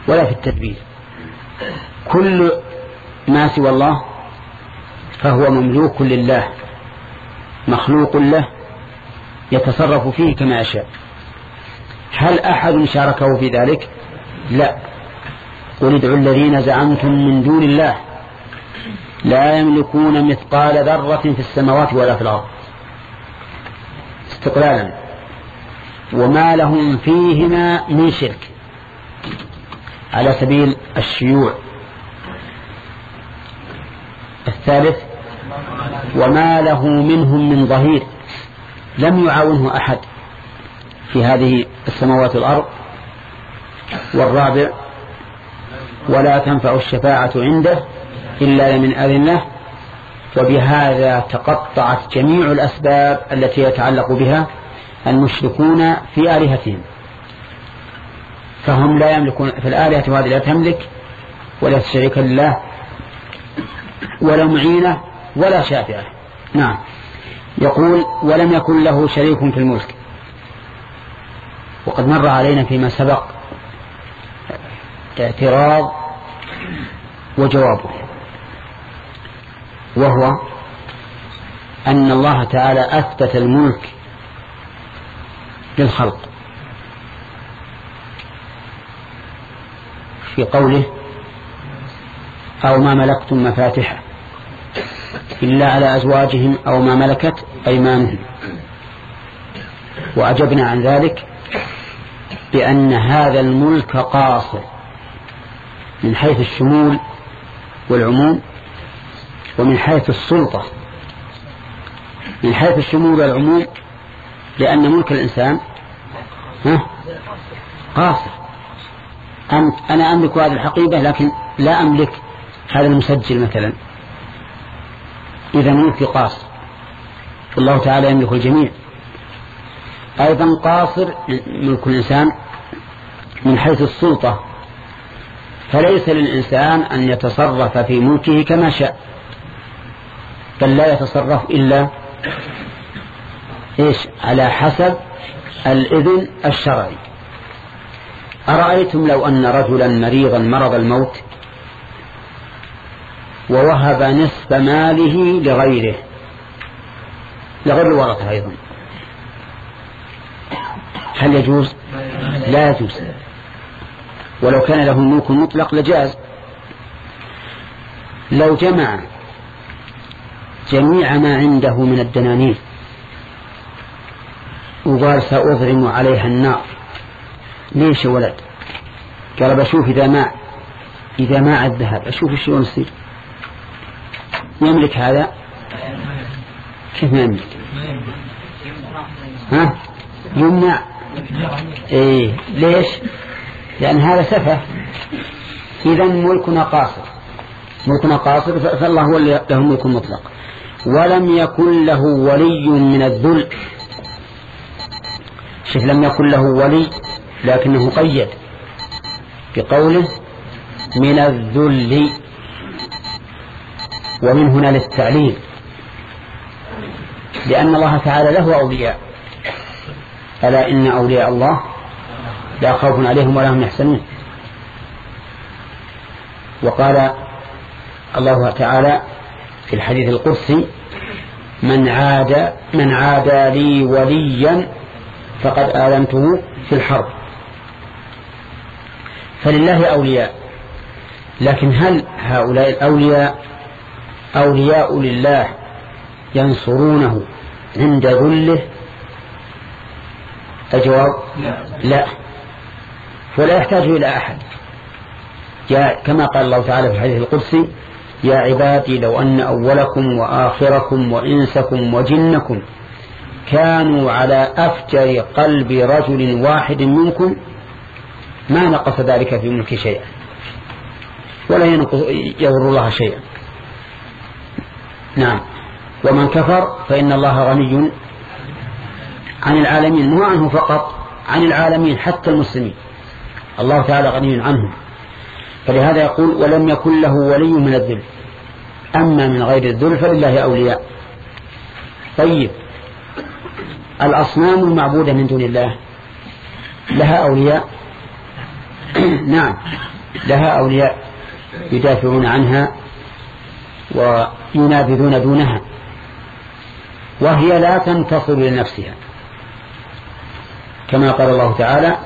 [SPEAKER 1] ولا في التدبير. كل ما سوى الله فهو مملوك لله مخلوق له يتصرف فيه كما يشاء. هل أحد شاركه في ذلك؟ لا. قل ادعوا الذين زعمتم من دون الله لا يملكون مثقال ذرة في السماوات ولا في الأرض. استقلالا. وما لهم فيهما من شرك. على سبيل الشيوع. الثالث وما له منهم من ظهير. لم يعاونه أحد في هذه السماوات والأرض. والرابع ولا تنفع الشفاعة عنده إلا لمن أذن له. وبهذا تقطعت جميع الأسباب التي يتعلق بها. المشركون في آلهتهم. فهم لا يملكون في الآلهة وهذه لا تملك ولا شريك لله ولا معينة ولا شافعة. نعم. يقول ولم يكن له شريك في الملك. وقد مر علينا فيما سبق اعتراض وجوابه وهو أن الله تعالى أثبت الملك للخلق. في قوله أو ما ملكتم مفاتحه إلا على أزواجهم أو ما ملكت أيمانهم. وأجبنا عن ذلك بأن هذا الملك قاصر من حيث الشمول والعموم ومن حيث السلطة. من حيث الشمول والعموم لأن ملك الإنسان قاصر. أنا أملك هذه الحقيبة لكن لا أملك هذا المسجل مثلا. إذا ملك قاصر. والله تعالى يملك الجميع. أيضا قاصر ملك الإنسان من حيث السلطة. فليس للإنسان أن يتصرف في ملكه كما شاء. بل لا يتصرف إلا إيش؟ على حسب الإذن الشرعي. أرأيتم لو أن رجلا مريضا مرض الموت ووهب نصف ماله لغيره. لغير الورثة أيضا. هل يجوز؟ لا يجوز. ولو كان له الملك المطلق لجاز. لو جمع جميع ما عنده من الدنانير وقال سأضرم عليها النار. ليش يا ولد؟ قال بشوف إذا ما إذا ما الذهب أشوف شلون يصير. يملك هذا؟ كيف ما يملك؟ ها؟ يمنع. إيه. ليش؟ لأن هذا سفه. إذا ملكنا قاصر ملكنا قاصر فالله هو له الملك المطلق ولم يكن له ولي من الذل. شوف لم يكن له ولي لكنه قيد بقوله من الذل ومن هنا للتعليل لأن الله تعالى له أولياء. ألا إن أولياء الله لا خوف عليهم ولا هم يحزنون. وقال الله تعالى في الحديث القدسي من عاد من عادى لي وليا فقد آذنته في الحرب. فلله أولياء. لكن هل هؤلاء الأولياء أولياء لله ينصرونه عند ذله؟ الجواب لا. فلا يحتاج إلى أحد. جاء كما قال الله تعالى في الحديث القدسي يا عبادي لو أن أولكم وآخركم وإنسكم وجنكم كانوا على أفجر قلب رجل واحد منكم ما نقص ذلك في ملك شيئا. ولا يضر الله شيئا. نعم. ومن كفر فإن الله غني عن العالمين مو عنه فقط عن العالمين حتى المسلمين. الله تعالى غني عنهم. فلهذا يقول ولم يكن له ولي من الذل. أما من غير الذل فلله أولياء. طيب. الأصنام المعبودة من دون الله. لها أولياء. نعم. لها أولياء يدافعون عنها وينابذون دونها. وهي لا تنتصر لنفسها. كما قال الله تعالى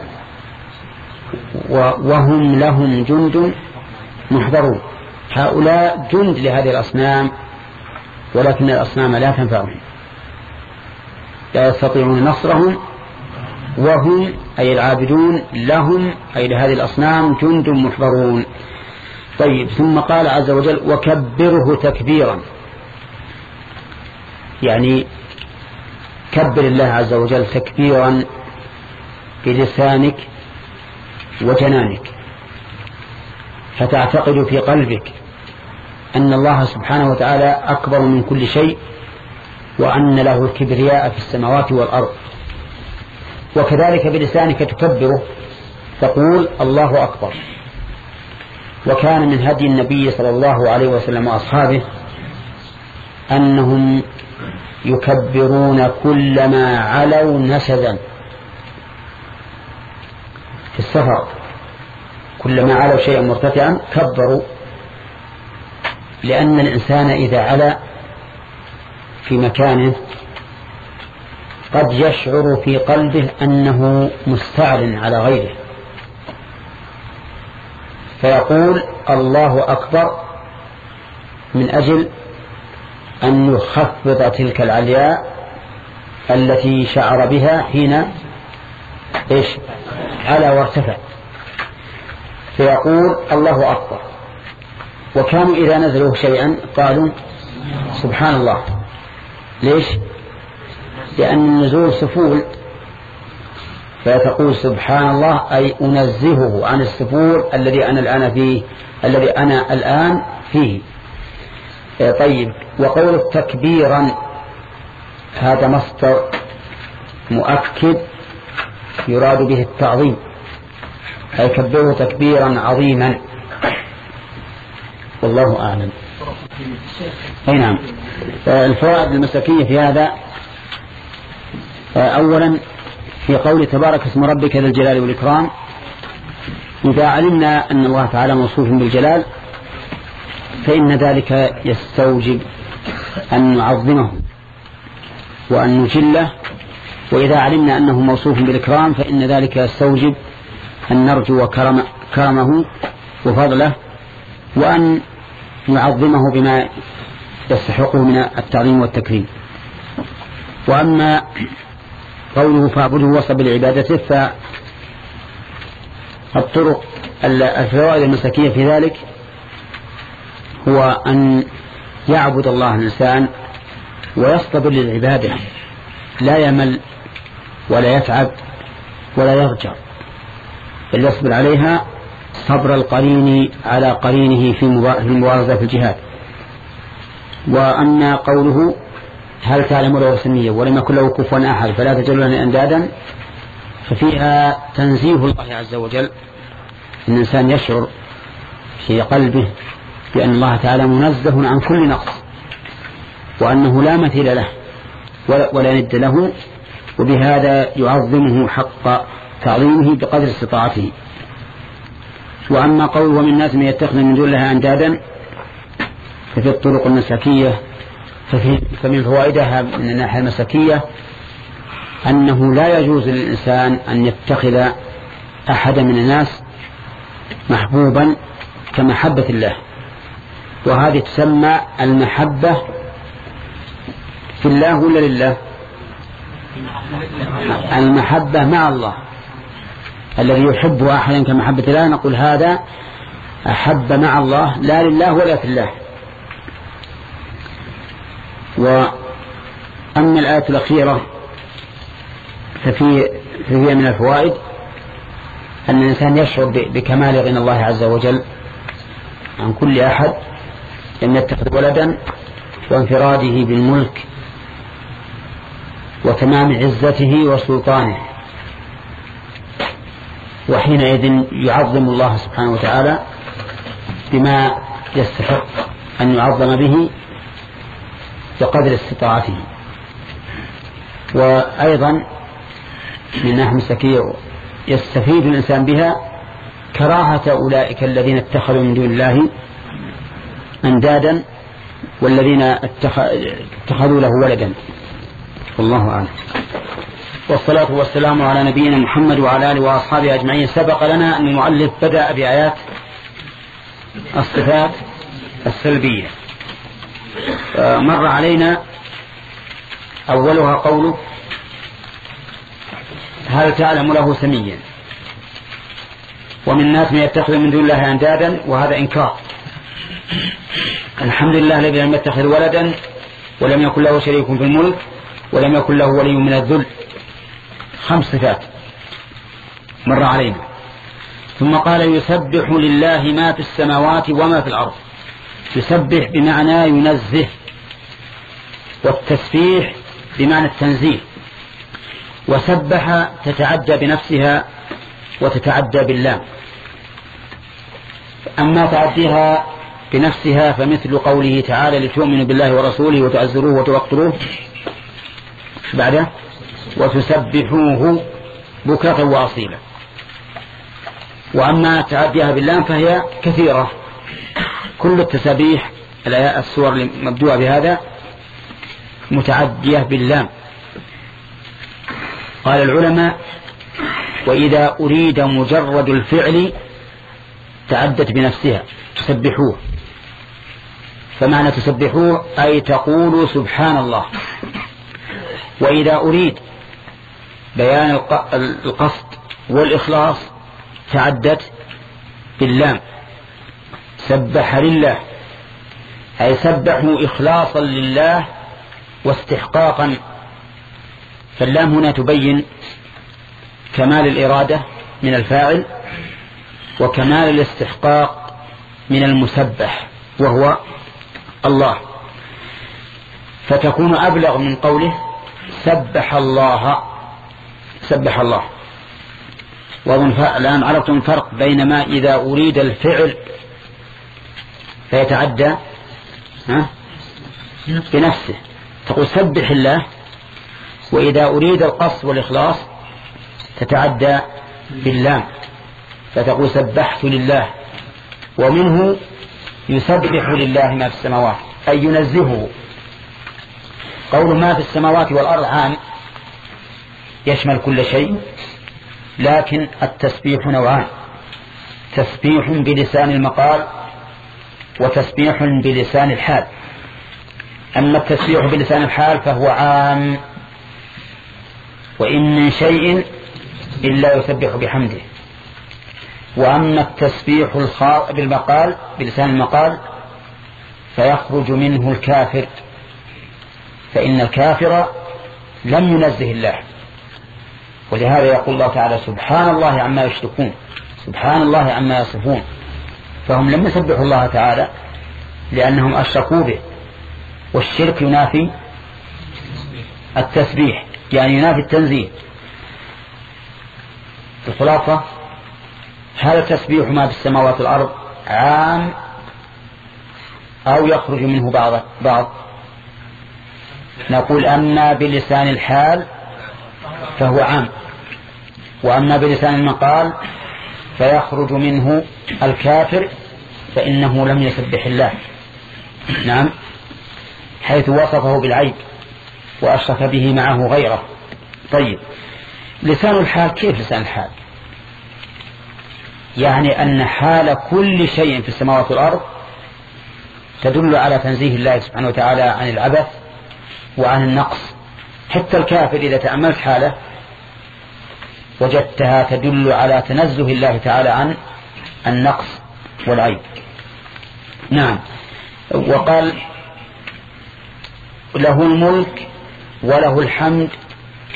[SPEAKER 1] وهم لهم جند محضرون. هؤلاء جند لهذه الأصنام ولكن الأصنام لا تنفعهم. لا يستطيعون نصرهم وهم أي العابدون لهم أي لهذه الأصنام جند محضرون. طيب ثم قال عز وجل وكبره تكبيرا. يعني كبر الله عز وجل تكبيرا بلسانك وجنانك. فتعتقد في قلبك أن الله سبحانه وتعالى أكبر من كل شيء وأن له الكبرياء في السماوات والأرض. وكذلك بلسانك تكبره تقول الله أكبر. وكان من هدي النبي صلى الله عليه وسلم وأصحابه أنهم يكبرون كلما علوا نشدا في السفر كلما علوا شيئا مرتفعا كبروا. لأن الإنسان إذا علا في مكانه قد يشعر في قلبه أنه مستعل على غيره. فيقول الله أكبر من أجل أن يخفض تلك العلياء التي شعر بها حين إيش؟ على وارتفع. فيقول الله أكبر. وكانوا إذا نزلوا شيئا قالوا سبحان الله. ليش؟ لأن النزول سفول. فتقول سبحان الله أي أنزهه عن السفول الذي أنا الآن فيه الذي أنا الآن فيه. إيه، طيب وقول تكبيرا هذا مصدر مؤكد يراد به التعظيم. أي كبره تكبيرا عظيما. والله أعلم. أي نعم. الفوائد المساكية في هذا. أولا في قول تبارك اسم ربك ذا الجلال والإكرام. إذا علمنا أن الله تعالى موصوف بالجلال فإن ذلك يستوجب أن نعظمه وأن نجله. وإذا علمنا أنه موصوف بالإكرام فإن ذلك يستوجب أن نرجو كرم كرمه وفضله وأن نعظمه بما يستحقه من التعظيم والتكريم. وأما قوله فاعبده وصب لعبادته فالطرق الفوائد المساكية في ذلك هو أن يعبد الله الإنسان ويصطبر للعبادة. لا يمل ولا يتعب ولا يرجع بل يصبر عليها صبر القرين على قرينه في المبارزة في الجهاد. وأما قوله هل تعلم له سمية ولم يكن له كفوا أحد فلا تجعلون أندادا ففيها تنزيه الله عز وجل أن الإنسان يشعر في قلبه بأن الله تعالى منزه عن كل نقص وأنه لا مثيل له ولا ند له وبهذا يعظمه حق تعظيمه بقدر استطاعته. وأما قول ومن الناس من يتخذ من دون الله أندادا ففي الطرق المساكية ففي فمن فوائدها من الناحية المساكية أنه لا يجوز للإنسان أن يتخذ أحدا من الناس محبوبا كمحبة الله. وهذه تسمى المحبة في الله ولا لله؟ المحبة مع الله. الذي يحب أحدا كمحبة الله نقول هذا أحب مع الله لا لله ولا في الله. وأما الآية الأخيرة ففي فهي من الفوائد أن الإنسان يشعر بكمال غنى الله عز وجل عن كل أحد أن يتخذ ولدا وانفراده بالملك وتمام عزته وسلطانه. وحينئذ يعظم الله سبحانه وتعالى بما يستحق أن يعظم به بقدر استطاعته. وأيضا من ناحية مسكية يستفيد الإنسان بها كراهة أولئك الذين اتخذوا من دون الله أندادا والذين اتخذوا له ولدا. والله أعلم. والصلاة والسلام على نبينا محمد وعلى آله وأصحابه أجمعين. سبق لنا أن المؤلف بدأ بآيات الصفات السلبية. مر علينا أولها قوله هل تعلم له سميا؟ ومن الناس من يتخذ من دون الله أندادا وهذا إنكار. الحمد لله الذي لم يتخذ ولدا ولم يكن له شريك في الملك ولم يكن له ولي من الذل. خمس صفات مر علينا. ثم قال يسبح لله ما في السماوات وما في الأرض. يسبح بمعنى ينزه. والتسبيح بمعنى التنزيه. وسبح تتعدى بنفسها وتتعدى بالله. أما تعديها بنفسها فمثل قوله تعالى لتؤمنوا بالله ورسوله وتعزروه وتوقروه. بعده؟ وتسبحوه بكرة وأصيلا. وأما تعديها بالله فهي كثيرة. كل التسابيح السور المبدوءة بهذا متعدية باللام. قال العلماء وإذا أريد مجرد الفعل تعدت بنفسها تسبحوه. فمعنى تسبحوه أي تقول سبحان الله. وإذا أريد بيان القصد والإخلاص تعدت باللام. سبح لله أي سبحوا إخلاصا لله واستحقاقا فاللام هنا تبين كمال الإرادة من الفاعل وكمال الاستحقاق من المسبح وهو الله. فتكون أبلغ من قوله سبح الله سبح الله. وأظن الآن عرفتم الفرق بين ما إذا أريد الفعل فيتعدى بنفسه تقول سبح الله وإذا أريد القصد والإخلاص تتعدى باللام فتقول سبحت لله ومنه يسبح لله ما في السماوات أي ينزهه. قول ما في السماوات والأرض عام يشمل كل شيء لكن التسبيح نوعان تسبيح بلسان المقال وتسبيح بلسان الحال. أما التسبيح بلسان الحال فهو عام وإن من شيء إلا يسبح بحمده. وأما التسبيح بالمقال بلسان المقال فيخرج منه الكافر. فإن الكافر لم ينزه الله. ولهذا يقول الله تعالى سبحان الله عما يشركون سبحان الله عما يصفون. فهم لم يسبحوا الله تعالى لأنهم أشركوا به. والشرك ينافي التسبيح يعني ينافي التنزيه. الخلاصة هل تسبيح ما في السماوات والأرض عام أو يخرج منه بعض بعض. نقول أما بلسان الحال فهو عام وأما بلسان المقال فيخرج منه الكافر فإنه لم يسبح الله. نعم. حيث وصفه بالعيب وأشرك به معه غيره. طيب لسان الحال كيف لسان الحال؟ يعني أن حال كل شيء في السماوات والأرض تدل على تنزيه الله سبحانه وتعالى عن العبث وعن النقص. حتى الكافر إذا تأملت حاله وجدتها تدل على تنزه الله تعالى عن النقص والعيب. نعم. وقال له الملك وله الحمد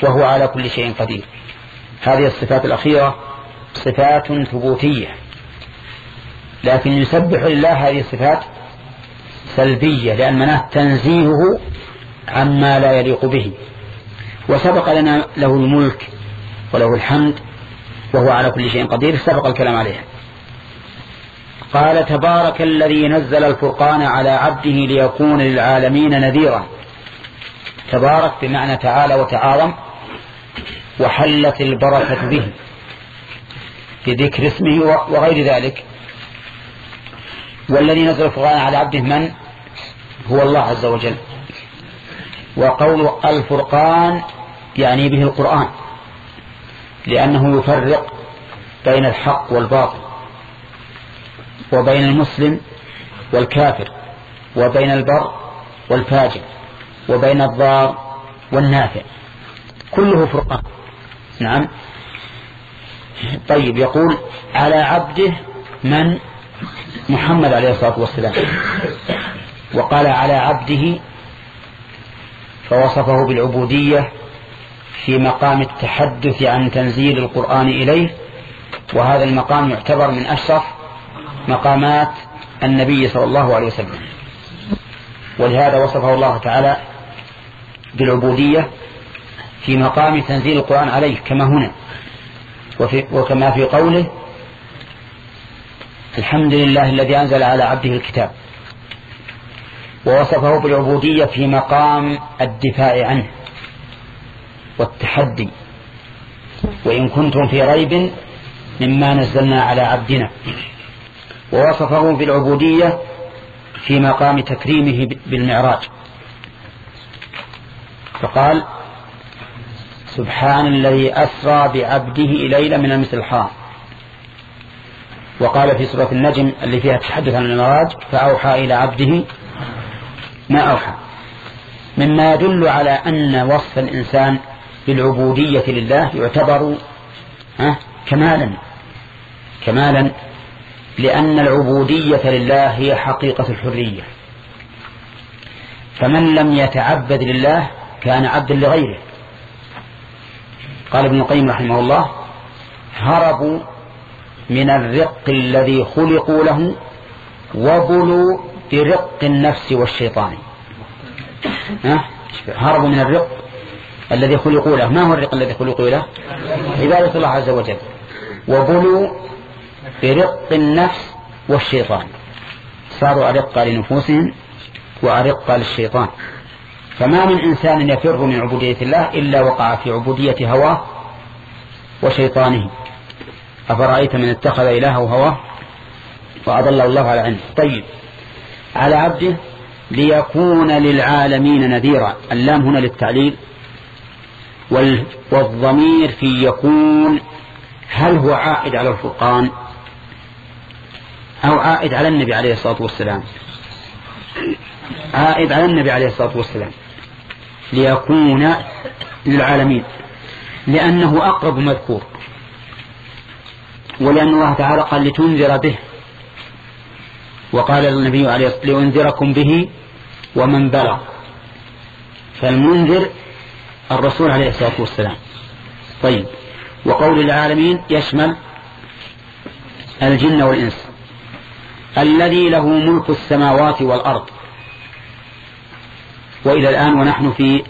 [SPEAKER 1] وهو على كل شيء قدير. هذه الصفات الأخيرة صفات ثبوتية. لكن يسبح لله هذه الصفات سلبية لأن مناه تنزيهه عما لا يليق به. وسبق لنا له الملك وله الحمد وهو على كل شيء قدير سبق الكلام عليه. قال تبارك الذي نزل الفرقان على عبده ليكون للعالمين نذيرا. تبارك بمعنى تعالى وتعاظم وحلت البركة به بذكر اسمه وغير ذلك. والذي نزل الفرقان على عبده من؟ هو الله عز وجل. وقول الفرقان يعني به القرآن لأنه يفرق بين الحق والباطل وبين المسلم والكافر وبين البر والفاجر. وبين الضار والنافع. كله فرقان. نعم. طيب يقول على عبده من محمد عليه الصلاة والسلام. وقال على عبده فوصفه بالعبودية في مقام التحدث عن تنزيل القرآن إليه. وهذا المقام يعتبر من أشرف مقامات النبي صلى الله عليه وسلم. ولهذا وصفه الله تعالى بالعبودية في مقام تنزيل القرآن عليه كما هنا. وفي وكما في قوله الحمد لله الذي أنزل على عبده الكتاب. ووصفه بالعبودية في مقام الدفاع عنه والتحدي. وإن كنتم في ريب مما نزلنا على عبدنا. ووصفه بالعبودية في مقام تكريمه بالمعراج. فقال سبحان الذي أسرى بعبده ليلة من المسجد الحرام وقال في سورة النجم اللي فيها تحدث عن المعراج فأوحى إلى عبده ما أوحى. مما يدل على أن وصف الإنسان بالعبودية لله يعتبر كمالا. كمالا لأن العبودية لله هي حقيقة الحرية. فمن لم يتعبد لله كان عبدا لغيره. قال ابن القيم رحمه الله هربوا من الرق الذي خلقوا له وبلوا برق النفس والشيطان. هربوا من الرق الذي خلقوا له. ما هو الرق الذي خلقوا له؟ عبادة الله عز وجل. وبلوا برق النفس والشيطان. صاروا أرقى لنفوسهم وأرقى للشيطان. فما من إنسان يفر من عبودية الله إلا وقع في عبودية هواه وشيطانه. أفرأيت من اتخذ إلهه هواه وأضل الله على علم طيب على عبده ليكون للعالمين نذيرا. اللام هنا للتعليل. والضمير في يكون هل هو عائد على الفرقان أو عائد على النبي عليه الصلاة والسلام؟ عائد على النبي عليه الصلاة والسلام. ليكون للعالمين. لأنه أقرب مذكور. ولأن الله تعالى قال لتنذر به. وقال النبي عليه الصلاة والسلام لأنذركم به ومن بلغ. فالمنذر الرسول عليه الصلاة والسلام. طيب. وقول العالمين يشمل الجن والإنس. الذي له ملك السماوات والأرض. وإلى الآن ونحن في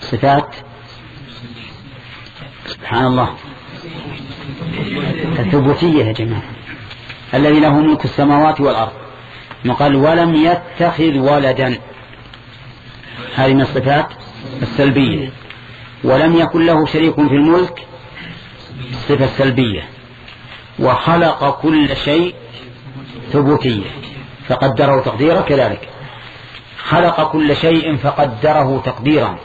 [SPEAKER 1] صفات سبحان الله. الثبوتية يا جماعة. الذي له ملك السماوات والأرض. قال ولم يتخذ ولدا. هذه من الصفات السلبية. ولم يكن له شريك في الملك الصفة السلبية وخلق كل شيء ثبوتية. فقدره تقديرا كذلك. خلق كل شيء فقدره تقديرا.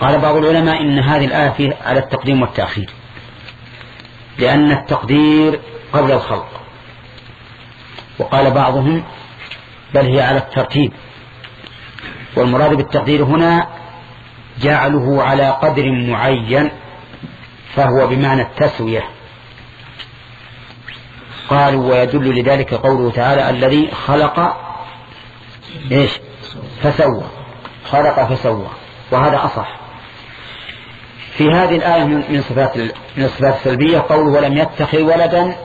[SPEAKER 1] قال بعض العلماء إن هذه الآية على التقديم والتأخير. لأن التقدير قبل الخلق. وقال بعضهم بل هي على الترتيب. والمراد بالتقدير هنا جعله على قدر معين فهو بمعنى التسوية. قالوا ويدل لذلك قوله تعالى الذي خلق إيش؟ فسوى. خلق فسوى. وهذا أصح. في هذه الآية من صفات من الصفات السلبية قوله ولم يتخذ ولدا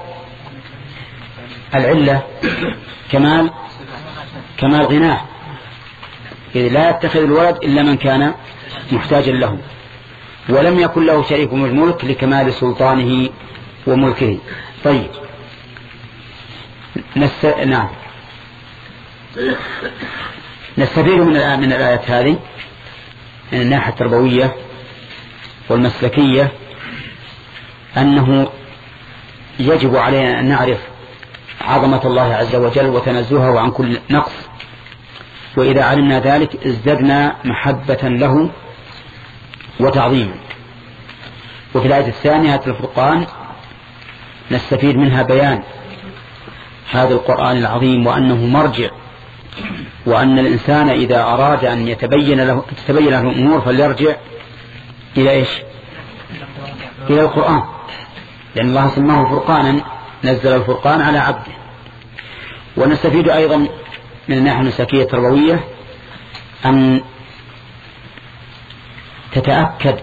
[SPEAKER 1] العلة كمال كمال غناه. إذ لا يتخذ الولد إلا من كان محتاجا له. ولم يكن له شريك من الملك لكمال سلطانه وملكه. طيب. نعم. نستفيد من من الآيات هذه من الناحية التربوية والمسلكية أنه يجب علينا أن نعرف عظمة الله عز وجل وتنزهه عن كل نقص. وإذا علمنا ذلك ازددنا محبة له وتعظيما. وفي الآية الثانية الفرقان نستفيد منها بيان هذا القرآن العظيم وأنه مرجع وأن الإنسان إذا أراد أن يتبين له تتبين له الأمور فليرجع إلى إيش؟ إلى القرآن. لأن الله سماه فرقانا نزل الفرقان على عبده. ونستفيد أيضا من الناحية المساكية التربوية أن تتأكد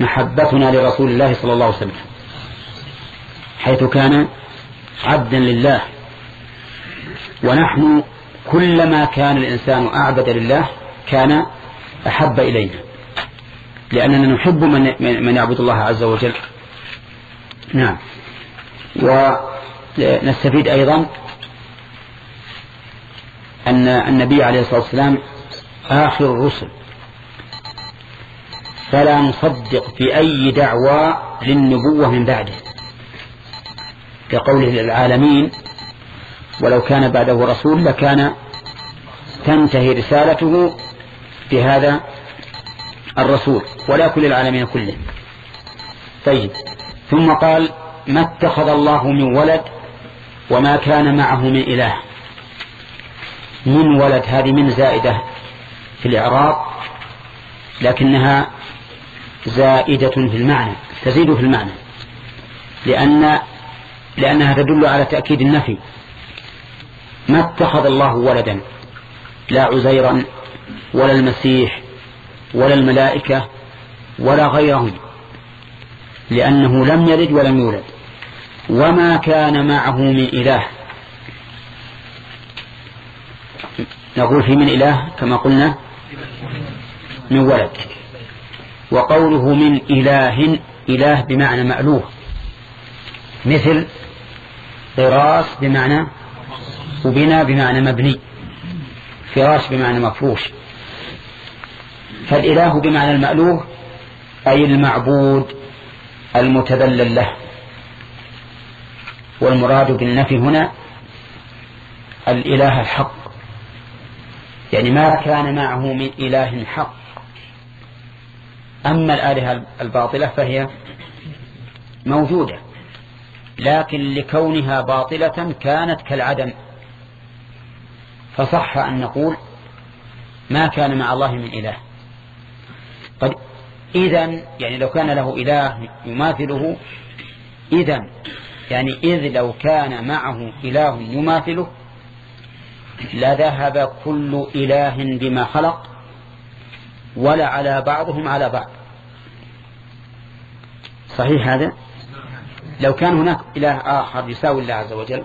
[SPEAKER 1] محبتنا لرسول الله صلى الله عليه وسلم حيث كان عبدا لله. ونحن كلما كان الإنسان أعبد لله كان أحب إلينا. لأننا نحب من, من يعبد الله عز وجل. نعم. ونستفيد أيضا أن النبي عليه الصلاة والسلام آخر الرسل. فلا نصدق في أي دعوى للنبوة من بعده. كقوله للعالمين ولو كان بعده رسول لكان تنتهي رسالته بهذا الرسول ولا كل العالمين كلهم طيب. ثم قال ما اتخذ الله من ولد وما كان معه من إله. من ولد؟ هذه من زائدة في الإعراب لكنها زائدة في المعنى تزيد في المعنى لأن لأنها تدل على تأكيد النفي. ما اتخذ الله ولدا لا عزيرا ولا المسيح ولا الملائكة ولا غيرهم لأنه لم يلد ولم يولد وما كان معه من إله. نقول في من إله كما قلنا؟ من ولد. وقوله من إله إله بمعنى مألوه مثل قراص بمعنى وبناء بمعنى مبني. فراش بمعنى مفروش. فالإله بمعنى المألوه أي المعبود المتذلل له. والمراد بالنفي هنا الإله الحق. يعني ما كان معه من إله حق. أما الآلهة الباطلة فهي موجودة لكن لكونها باطلة كانت كالعدم. فصح أن نقول ما كان مع الله من إله. قد إذا يعني لو كان له إله يماثله إذا يعني إذ لو كان معه إله يماثله لذهب كل إله بما خلق ولا على بعضهم على بعض. صحيح هذا؟ لو كان هناك إله آخر يساوي الله عز وجل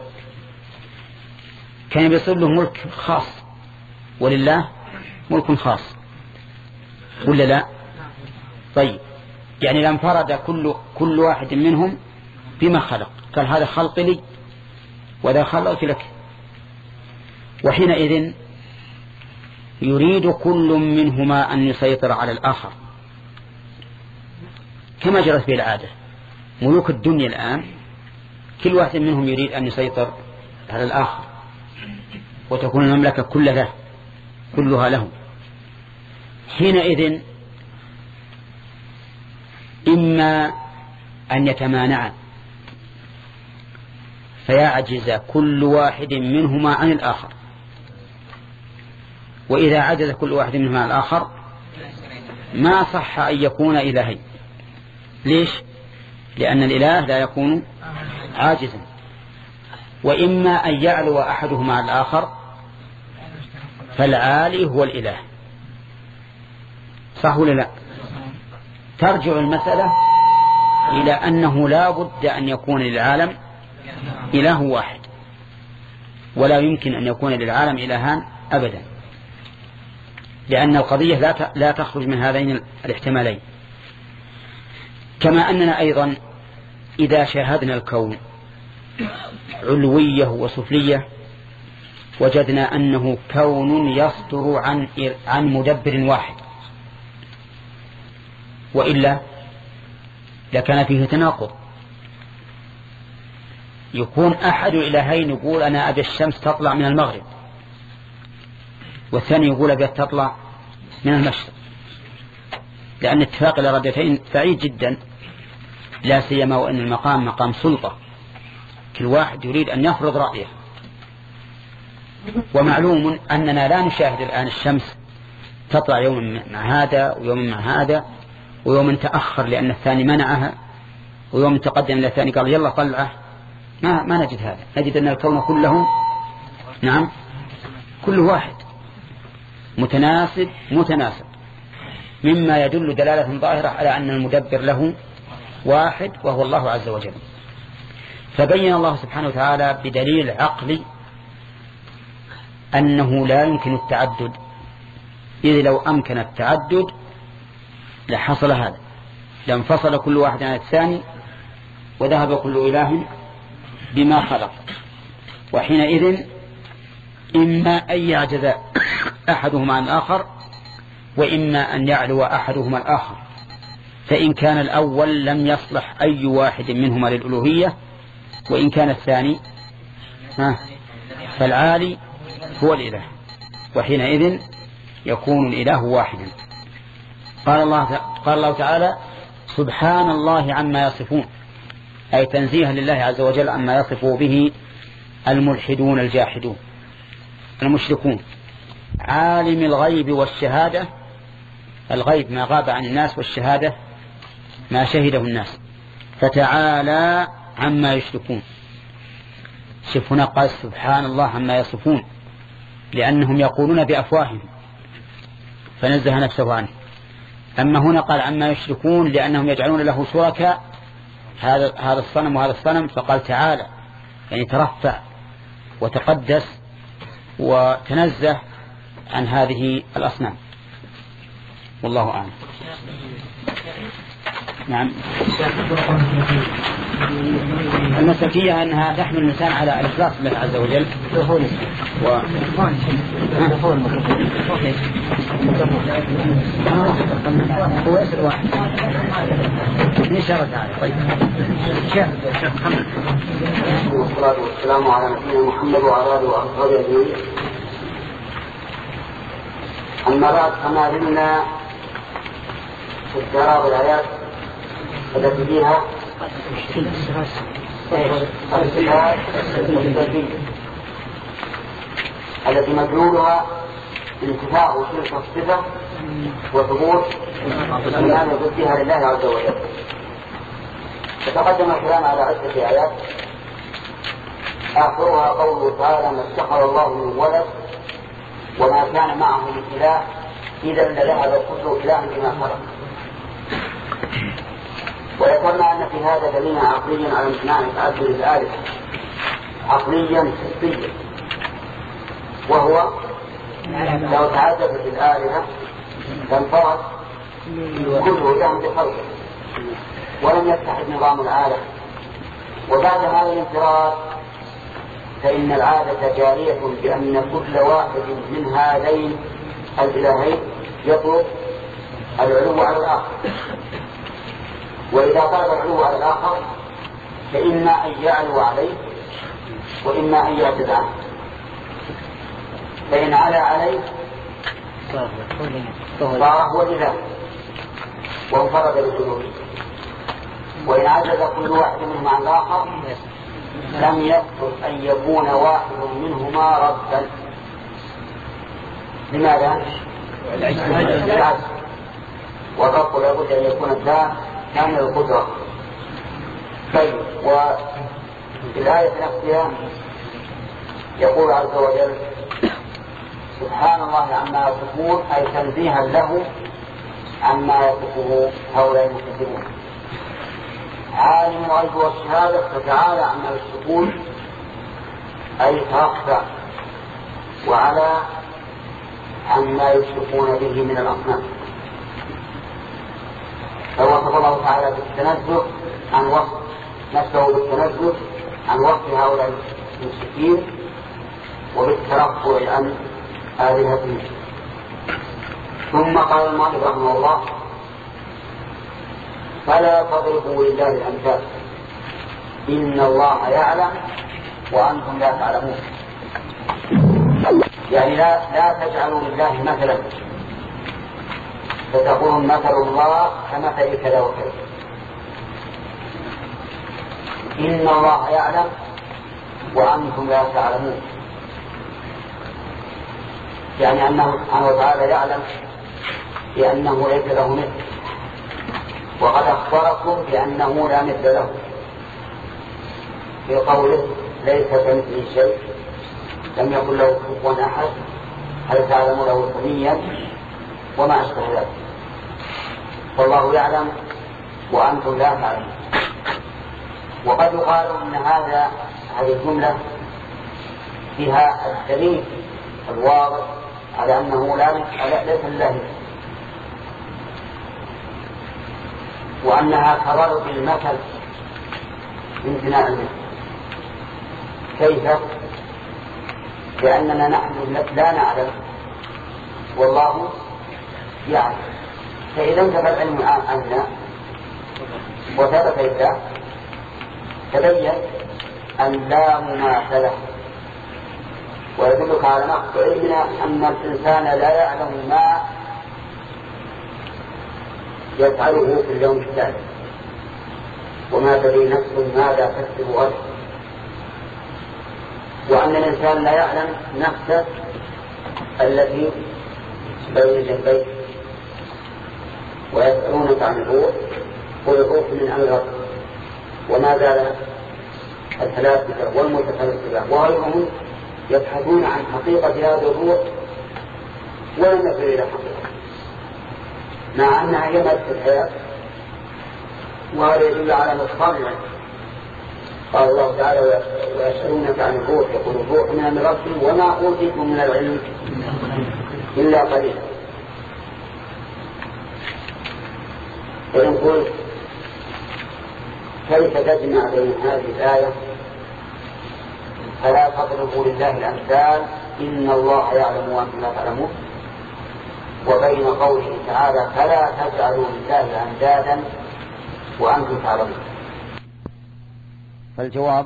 [SPEAKER 1] كان بيصير له ملك خاص. ولله ملك خاص. ولا لا؟ طيب. يعني لانفرد كل كل واحد منهم بما خلق. قال هذا خلق لي وذا خلق لك. وحينئذ يريد كل منهما أن يسيطر على الآخر. كما جرت به العادة. ملوك الدنيا الآن كل واحد منهم يريد أن يسيطر على الآخر. وتكون المملكة كلها كلها له. حينئذ إما أن يتمانعا. فيعجز كل واحد منهما عن الآخر. وإذا عجز كل واحد منهما عن الآخر ما صح أن يكون إلهين. ليش؟ لأن الإله لا يكون عاجزا. وإما أن يعلو أحدهما على الآخر فالعالي هو الإله. صح ولا لا؟ ترجع المسألة إلى أنه لا بد أن يكون للعالم إله واحد ولا يمكن أن يكون للعالم إلهان أبدا. لأن القضية لا لا تخرج من هذين الاحتمالين. كما أننا أيضا إذا شاهدنا الكون علوية وسفلية وجدنا أنه كون يصدر عن عن مدبر واحد. وإلا لكان فيه تناقض. يكون أحد الإلهين يقول أنا أبي الشمس تطلع من المغرب والثاني يقول أبي تطلع من المشرق. لأن اتفاق الإرادتين بعيد جدا لا سيما وأن المقام مقام سلطة. كل واحد يريد أن يفرض رأيه. ومعلوم أننا لا نشاهد الآن الشمس تطلع يوم مع هذا ويوم مع هذا ويوم تأخر لأن الثاني منعها ويوم تقدم إلى الثاني قال يلا طلعه. ما ما نجد هذا. نجد أن الكون كله نعم. كل واحد. متناسب متناسب. مما يدل دلالة ظاهرة على أن المدبر له واحد وهو الله عز وجل. فبين الله سبحانه وتعالى بدليل عقلي أنه لا يمكن التعدد. إذ لو أمكن التعدد لحصل هذا. لانفصل كل واحد عن الثاني وذهب كل إله بما خلق. وحينئذ إما أن يعجز أحدهما عن الآخر وإما أن يعلو أحدهما الآخر. فإن كان الأول لم يصلح أي واحد منهما للألوهية وإن كان الثاني فالعالي هو الإله. وحينئذ يكون الإله واحدا. قال الله قال الله تعالى سبحان الله عما يصفون. أي تنزيها لله عز وجل عما يصف به الملحدون الجاحدون. المشركون. عالم الغيب والشهادة. الغيب ما غاب عن الناس والشهادة ما شهده الناس. فتعالى عما يشركون. شوف هنا قال سبحان الله عما يصفون. لأنهم يقولون بأفواههم. فنزه نفسه عنه. أما هنا قال عما يشركون لأنهم يجعلون له شركاء هذا هذا الصنم وهذا الصنم فقال تعالى يعني ترفع وتقدس وتنزه عن هذه الأصنام. والله أعلم. نعم. المسلكية أنها تحمل الإنسان على الإخلاص لله عز وجل. و... هو يسر واحد إن شاء الله تعالى طيب.
[SPEAKER 2] والصلاة والسلام على نبينا محمد وعلى آله وأصحابه أجمعين. أما بعد فما زلنا في استعراض الآيات التي فيها التي مدلولها انتفاع تلك الصفة وثبوت الإيمان ضدها لله عز وجل. فتقدم الكلام على عدة آيات. آخرها قوله تعالى ما اتخذ الله من ولد وما كان معه من إله إذا لذهب كل إله بما خلق. وذكرنا أن في هذا دليلا عقليا على امتناع تعدد الآلهة عقليا حسيا. وهو لو تعددت الآلهة لانفرد كل إله بخلقه ولم يتحد نظام العالم. وبعد هذا الانفراد فإن العادة جارية بأن كل واحد من هذين الإلهين يطلب العلو على الآخر. وإذا طلب العلو على الآخر فإما أن يعلو عليه وإما أن يعتد عنه فإن علا عليه صار هو الإله وانفرد بالألوهية وإن عجز كل واحد منهم عن الآخر لم يكتب أن يكون واحد منهما ربا لماذا؟ العجز. والرب لابد أن يكون الذات كامل القدرة. طيب وفي الآية نفسها يقول عز وجل سبحان الله عما يصفون أي تنزيها له
[SPEAKER 1] عما يصفه هؤلاء المكذبون. عالم الغيب والشهادة فتعالى عما يشركون أي ترفع وعلى عما يشركون به من الأصنام. فوصف الله تعالى بالتنزه عن وصف نفسه بالتنزه عن وصف هؤلاء المشركين وبالترفع عن آلهتهم ثم قال المؤلف رحمه الله فلا تضربوا لله الأمثال. إن الله يعلم وأنتم لا تعلمون. يعني لا لا تجعلوا لله مثلا. فتقولون مثل الله كمثل كذا وكذا إن الله يعلم وأنتم لا تعلمون. يعني أنه سبحانه وتعالى يعلم بأنه ليس له مثل. وقد أخبركم بأنه لا مثل له. في قوله ليس كمثله شيء. لم يكن له كفوا أحد. هل تعلم له سميا؟ وما أشبه ذلك. والله يعلم وأنتم لا تعلمون. وقد يقال أن هذا هذه الجملة فيها الدليل الواضح على أنه لا ليس لله. وأنها كضرب المثل امتناع المثل. كيف؟ لأننا نحن لا نعلم. والله يعلم فإذا انتفى العلم عنا وثبت لله تبين أن لا مماثلة ويدلك على نقص علمنا أن الإنسان لا يعلم ما يفعله في اليوم التالي وما تدري نفس ماذا تكسب غدا وأن الإنسان لا يعلم نفسه التي بين جنبيه ويسألونك عن الروح قل الروح من أمر وما زال الفلاسفة والمتفلسفة وغيرهم يبحثون عن حقيقة هذا الروح ولم يصل إلى حقيقة مع أنها هي في الحياة. وهذا يدل على العلم. قال الله تعالى ويسألونك عن الروح يقول الروح من أمر ربي وما أوتيتم من العلم إلا قليلا. قلت كيف تجمع بين هذه الآية؟ فلا تضربوا لله الأمثال إن الله يعلم وأنتم لا تعلمون. وبين قوله تعالى فلا تجعلوا لله أندادا وأنتم تعلمون.
[SPEAKER 3] فالجواب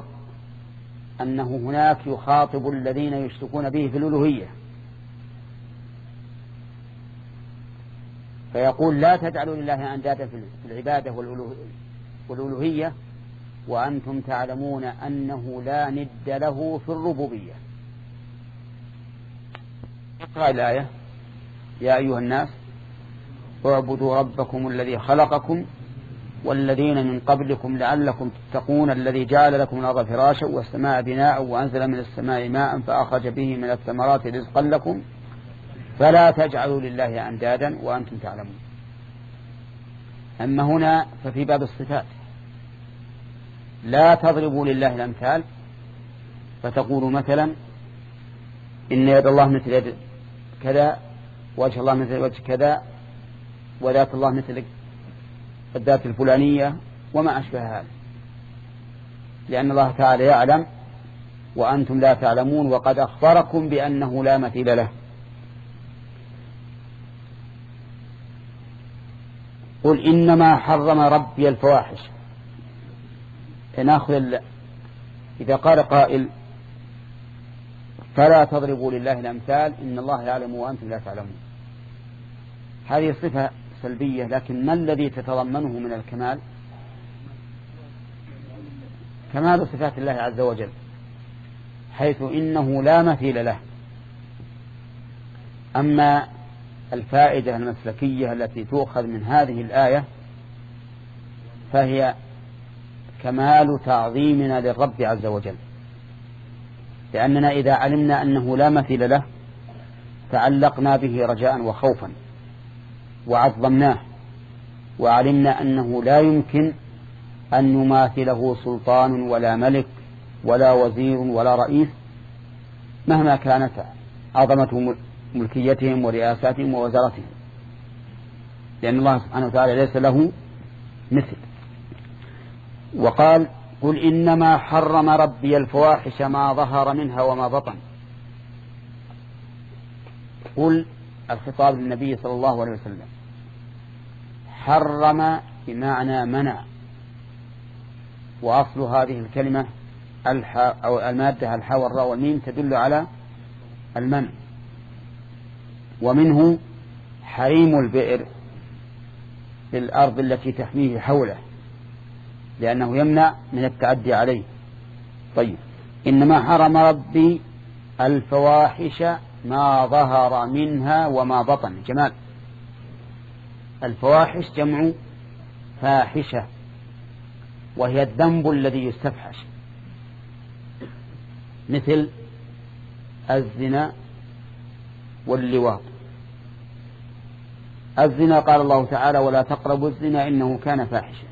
[SPEAKER 3] أنه هناك يخاطب الذين يشركون به في الألوهية. فيقول لا تجعلوا لله أندادا في العبادة والألوهية وأنتم تعلمون أنه لا ند له في الربوبية. اقرأ الآية. يا أيها الناس اعبدوا ربكم الذي خلقكم والذين من قبلكم لعلكم تتقون الذي جعل لكم الأرض فراشا والسماء بناء وأنزل من السماء ماء فأخرج به من الثمرات رزقا لكم. فلا تجعلوا لله أندادا وأنتم تعلمون. أما هنا ففي باب الصفات. لا تضربوا لله الأمثال فتقولوا مثلا إن يد الله مثل يد كذا وجه الله مثل وجه كذا وذات الله مثل الذات الفلانية وما أشبه هذا. لأن الله تعالى يعلم وأنتم لا تعلمون وقد أخبركم بأنه لا مثيل له. قل إنما حرم ربي الفواحش. ناخذ إذا قال قائل فلا تضربوا لله الأمثال إن الله يعلم وأنتم لا تعلمون. هذه صفة سلبية لكن ما الذي تتضمنه من الكمال؟ كمال صفات الله عز وجل حيث إنه لا مثيل له. أما الفائدة المسلكية التي تؤخذ من هذه الآية فهي كمال تعظيمنا للرب عز وجل. لأننا إذا علمنا أنه لا مثيل له تعلقنا به رجاء وخوفا
[SPEAKER 1] وعظمناه وعلمنا أنه لا يمكن أن يماثله سلطان ولا ملك ولا وزير ولا رئيس مهما كانت عظمة ملكيتهم ورئاساتهم ووزارتهم لأن الله سبحانه وتعالى ليس له مثل. وقال قل إنما حرم ربي الفواحش ما ظهر منها وما بطن. قل الخطاب للنبي صلى الله عليه وسلم حرم بمعنى منع. وأصل هذه الكلمة الح أو المادة الحاء والراء والميم تدل على المنع. ومنه حريم البئر في الأرض التي تحميه حوله لأنه يمنع من التعدي عليه. طيب إنما حرم ربي الفواحش ما ظهر منها وما بطن. جمال. الفواحش جمع فاحشة وهي الذنب الذي يستفحش. مثل الزنا واللواط. الزنا قال الله تعالى ولا تقربوا الزنا إنه كان فاحشا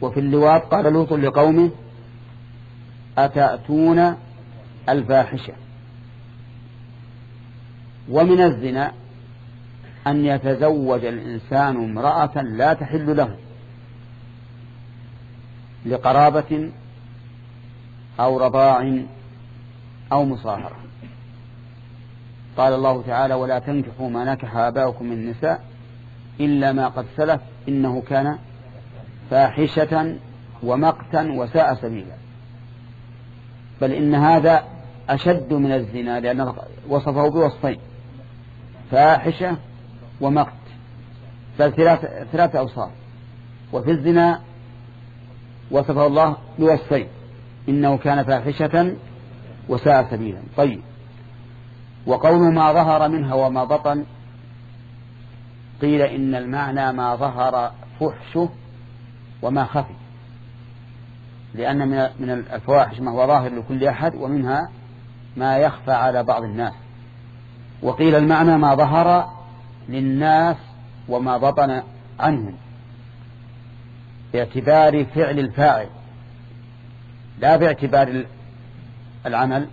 [SPEAKER 1] وفي اللواط قال لوط لقومه أتأتون الفاحشة. ومن الزنا أن يتزوج الإنسان امرأة لا تحل له لقرابة أو رضاع أو مصاهرة. قال الله تعالى ولا تنكحوا ما نكح آباؤكم من النساء إلا ما قد سلف إنه كان فاحشة ومقتا وساء سبيلا. بل إن هذا أشد من الزنا لأنه وصفه بوصفين فاحشة ومقت. بل ثلاث أوصاف. وفي الزنا وصفه الله بوصفين إنه كان فاحشة وساء سبيلا. طيب. وقول ما ظهر منها وما بطن قيل إن المعنى ما ظهر فحشه وما خفي لأن من الفواحش ما هو ظاهر لكل أحد ومنها ما يخفى على بعض الناس وقيل المعنى ما ظهر للناس وما بطن عنهم باعتبار فعل الفاعل لا باعتبار العمل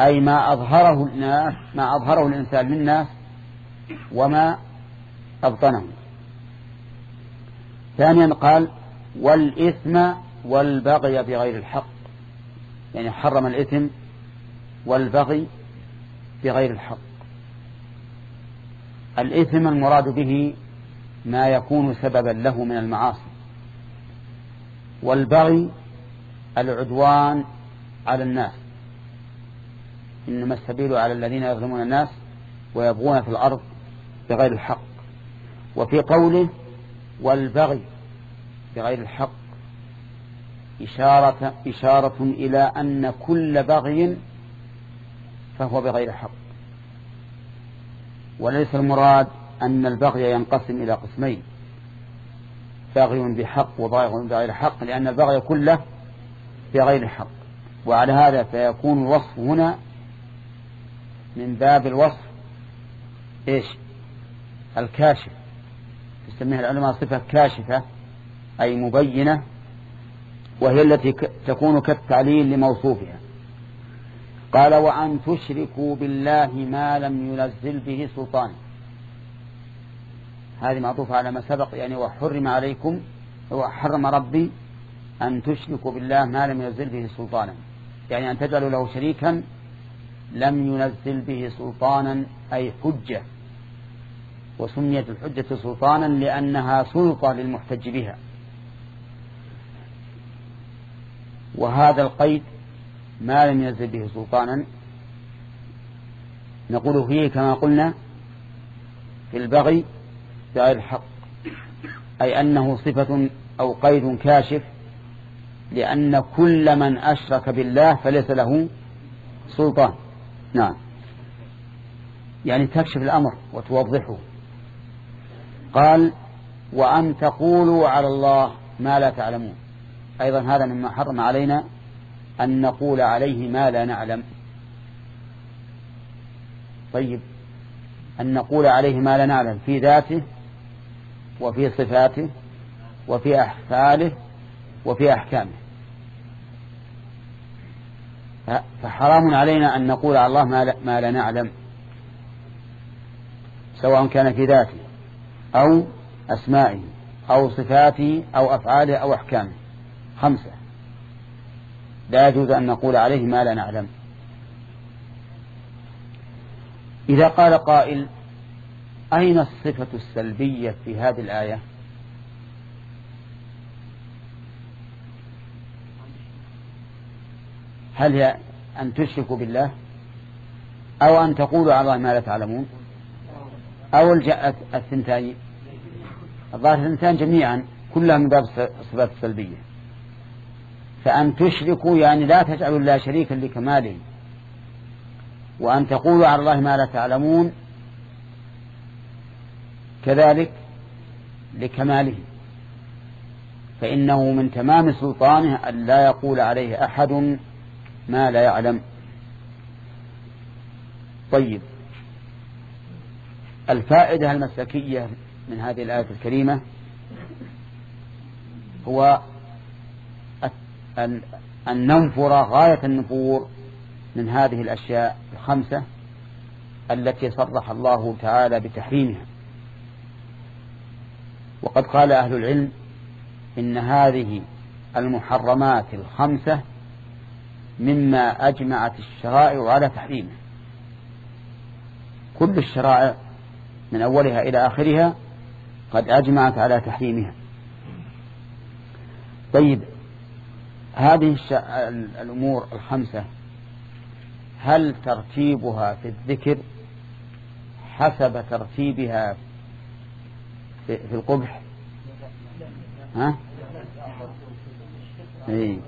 [SPEAKER 1] أي ما أظهره الناس ما أظهره الإنسان للناس وما أبطنه. ثانيا قال والإثم والبغي بغير الحق. يعني حرم الإثم والبغي بغير الحق. الإثم المراد به ما يكون سببا له من المعاصي. والبغي العدوان على الناس. إنما السبيل على الذين يظلمون الناس ويبغون في الأرض بغير الحق. وفي قوله والبغي بغير الحق إشارة, إشارة إلى أن كل بغي فهو بغير حق. وليس المراد أن البغي ينقسم إلى قسمين. باغي بحق وباغي بغير حق لأن البغي كله بغير حق. وعلى هذا فيكون الوصف هنا من باب الوصف. إيش؟ الكاشف. يسميها العلماء صفة كاشفة أي مبينة وهي التي تكون كالتعليل لموصوفها. قال وأن تشركوا بالله ما لم ينزل به سلطان. هذه معطوفة على ما سبق يعني وحرم عليكم وحرم ربي أن تشركوا بالله ما لم ينزل به سلطانا. يعني أن تجعلوا له شريكا لم ينزل به سلطانا أي حجة وسميت الحجة سلطانا لأنها سلطة للمحتج بها. وهذا القيد ما لم ينزل به سلطانا. نقول فيه كما قلنا في البغي بغير الحق أي أنه صفة أو قيد كاشف لأن كل من أشرك بالله فليس له سلطان. نعم. يعني تكشف الأمر وتوضحه. قال وأن تقولوا على الله ما لا تعلمون. أيضا هذا مما حرم علينا أن نقول عليه ما لا نعلم. طيب أن نقول عليه ما لا نعلم في ذاته وفي صفاته وفي أحفاله وفي أحكامه. فحرام علينا أن نقول على الله ما لا نعلم سواء كان في ذاته أو أسمائه أو صفاته أو أفعاله أو أحكامه. خمسة. لا يجوز أن نقول عليه ما لا نعلم. إذا قال قائل أين الصفة السلبية في هذه الآية؟ هل هي أن تشركوا بالله أو أن تقولوا على الله ما لا تعلمون؟ أو الثنتان الظاهر الثنتان جميعا كلها من باب الصفات السلبية. فأن تشركوا يعني لا تجعلوا الله شريكا لكماله. وأن تقولوا على الله ما لا تعلمون كذلك لكماله. فإنه من تمام سلطانه أن لا يقول عليه أحد ما لا يعلم. طيب. الفائدة المسلكية من هذه الآية الكريمة هو أن ننفر غاية النفور من هذه الأشياء الخمسة التي صرح الله تعالى بتحريمها. وقد قال أهل العلم إن هذه المحرمات الخمسة مما أجمعت الشرائع على تحريمه. كل الشرائع من أولها إلى آخرها قد أجمعت على تحريمها. طيب هذه الأمور الخمسة هل ترتيبها في الذكر حسب ترتيبها في القبح؟ ها؟ اي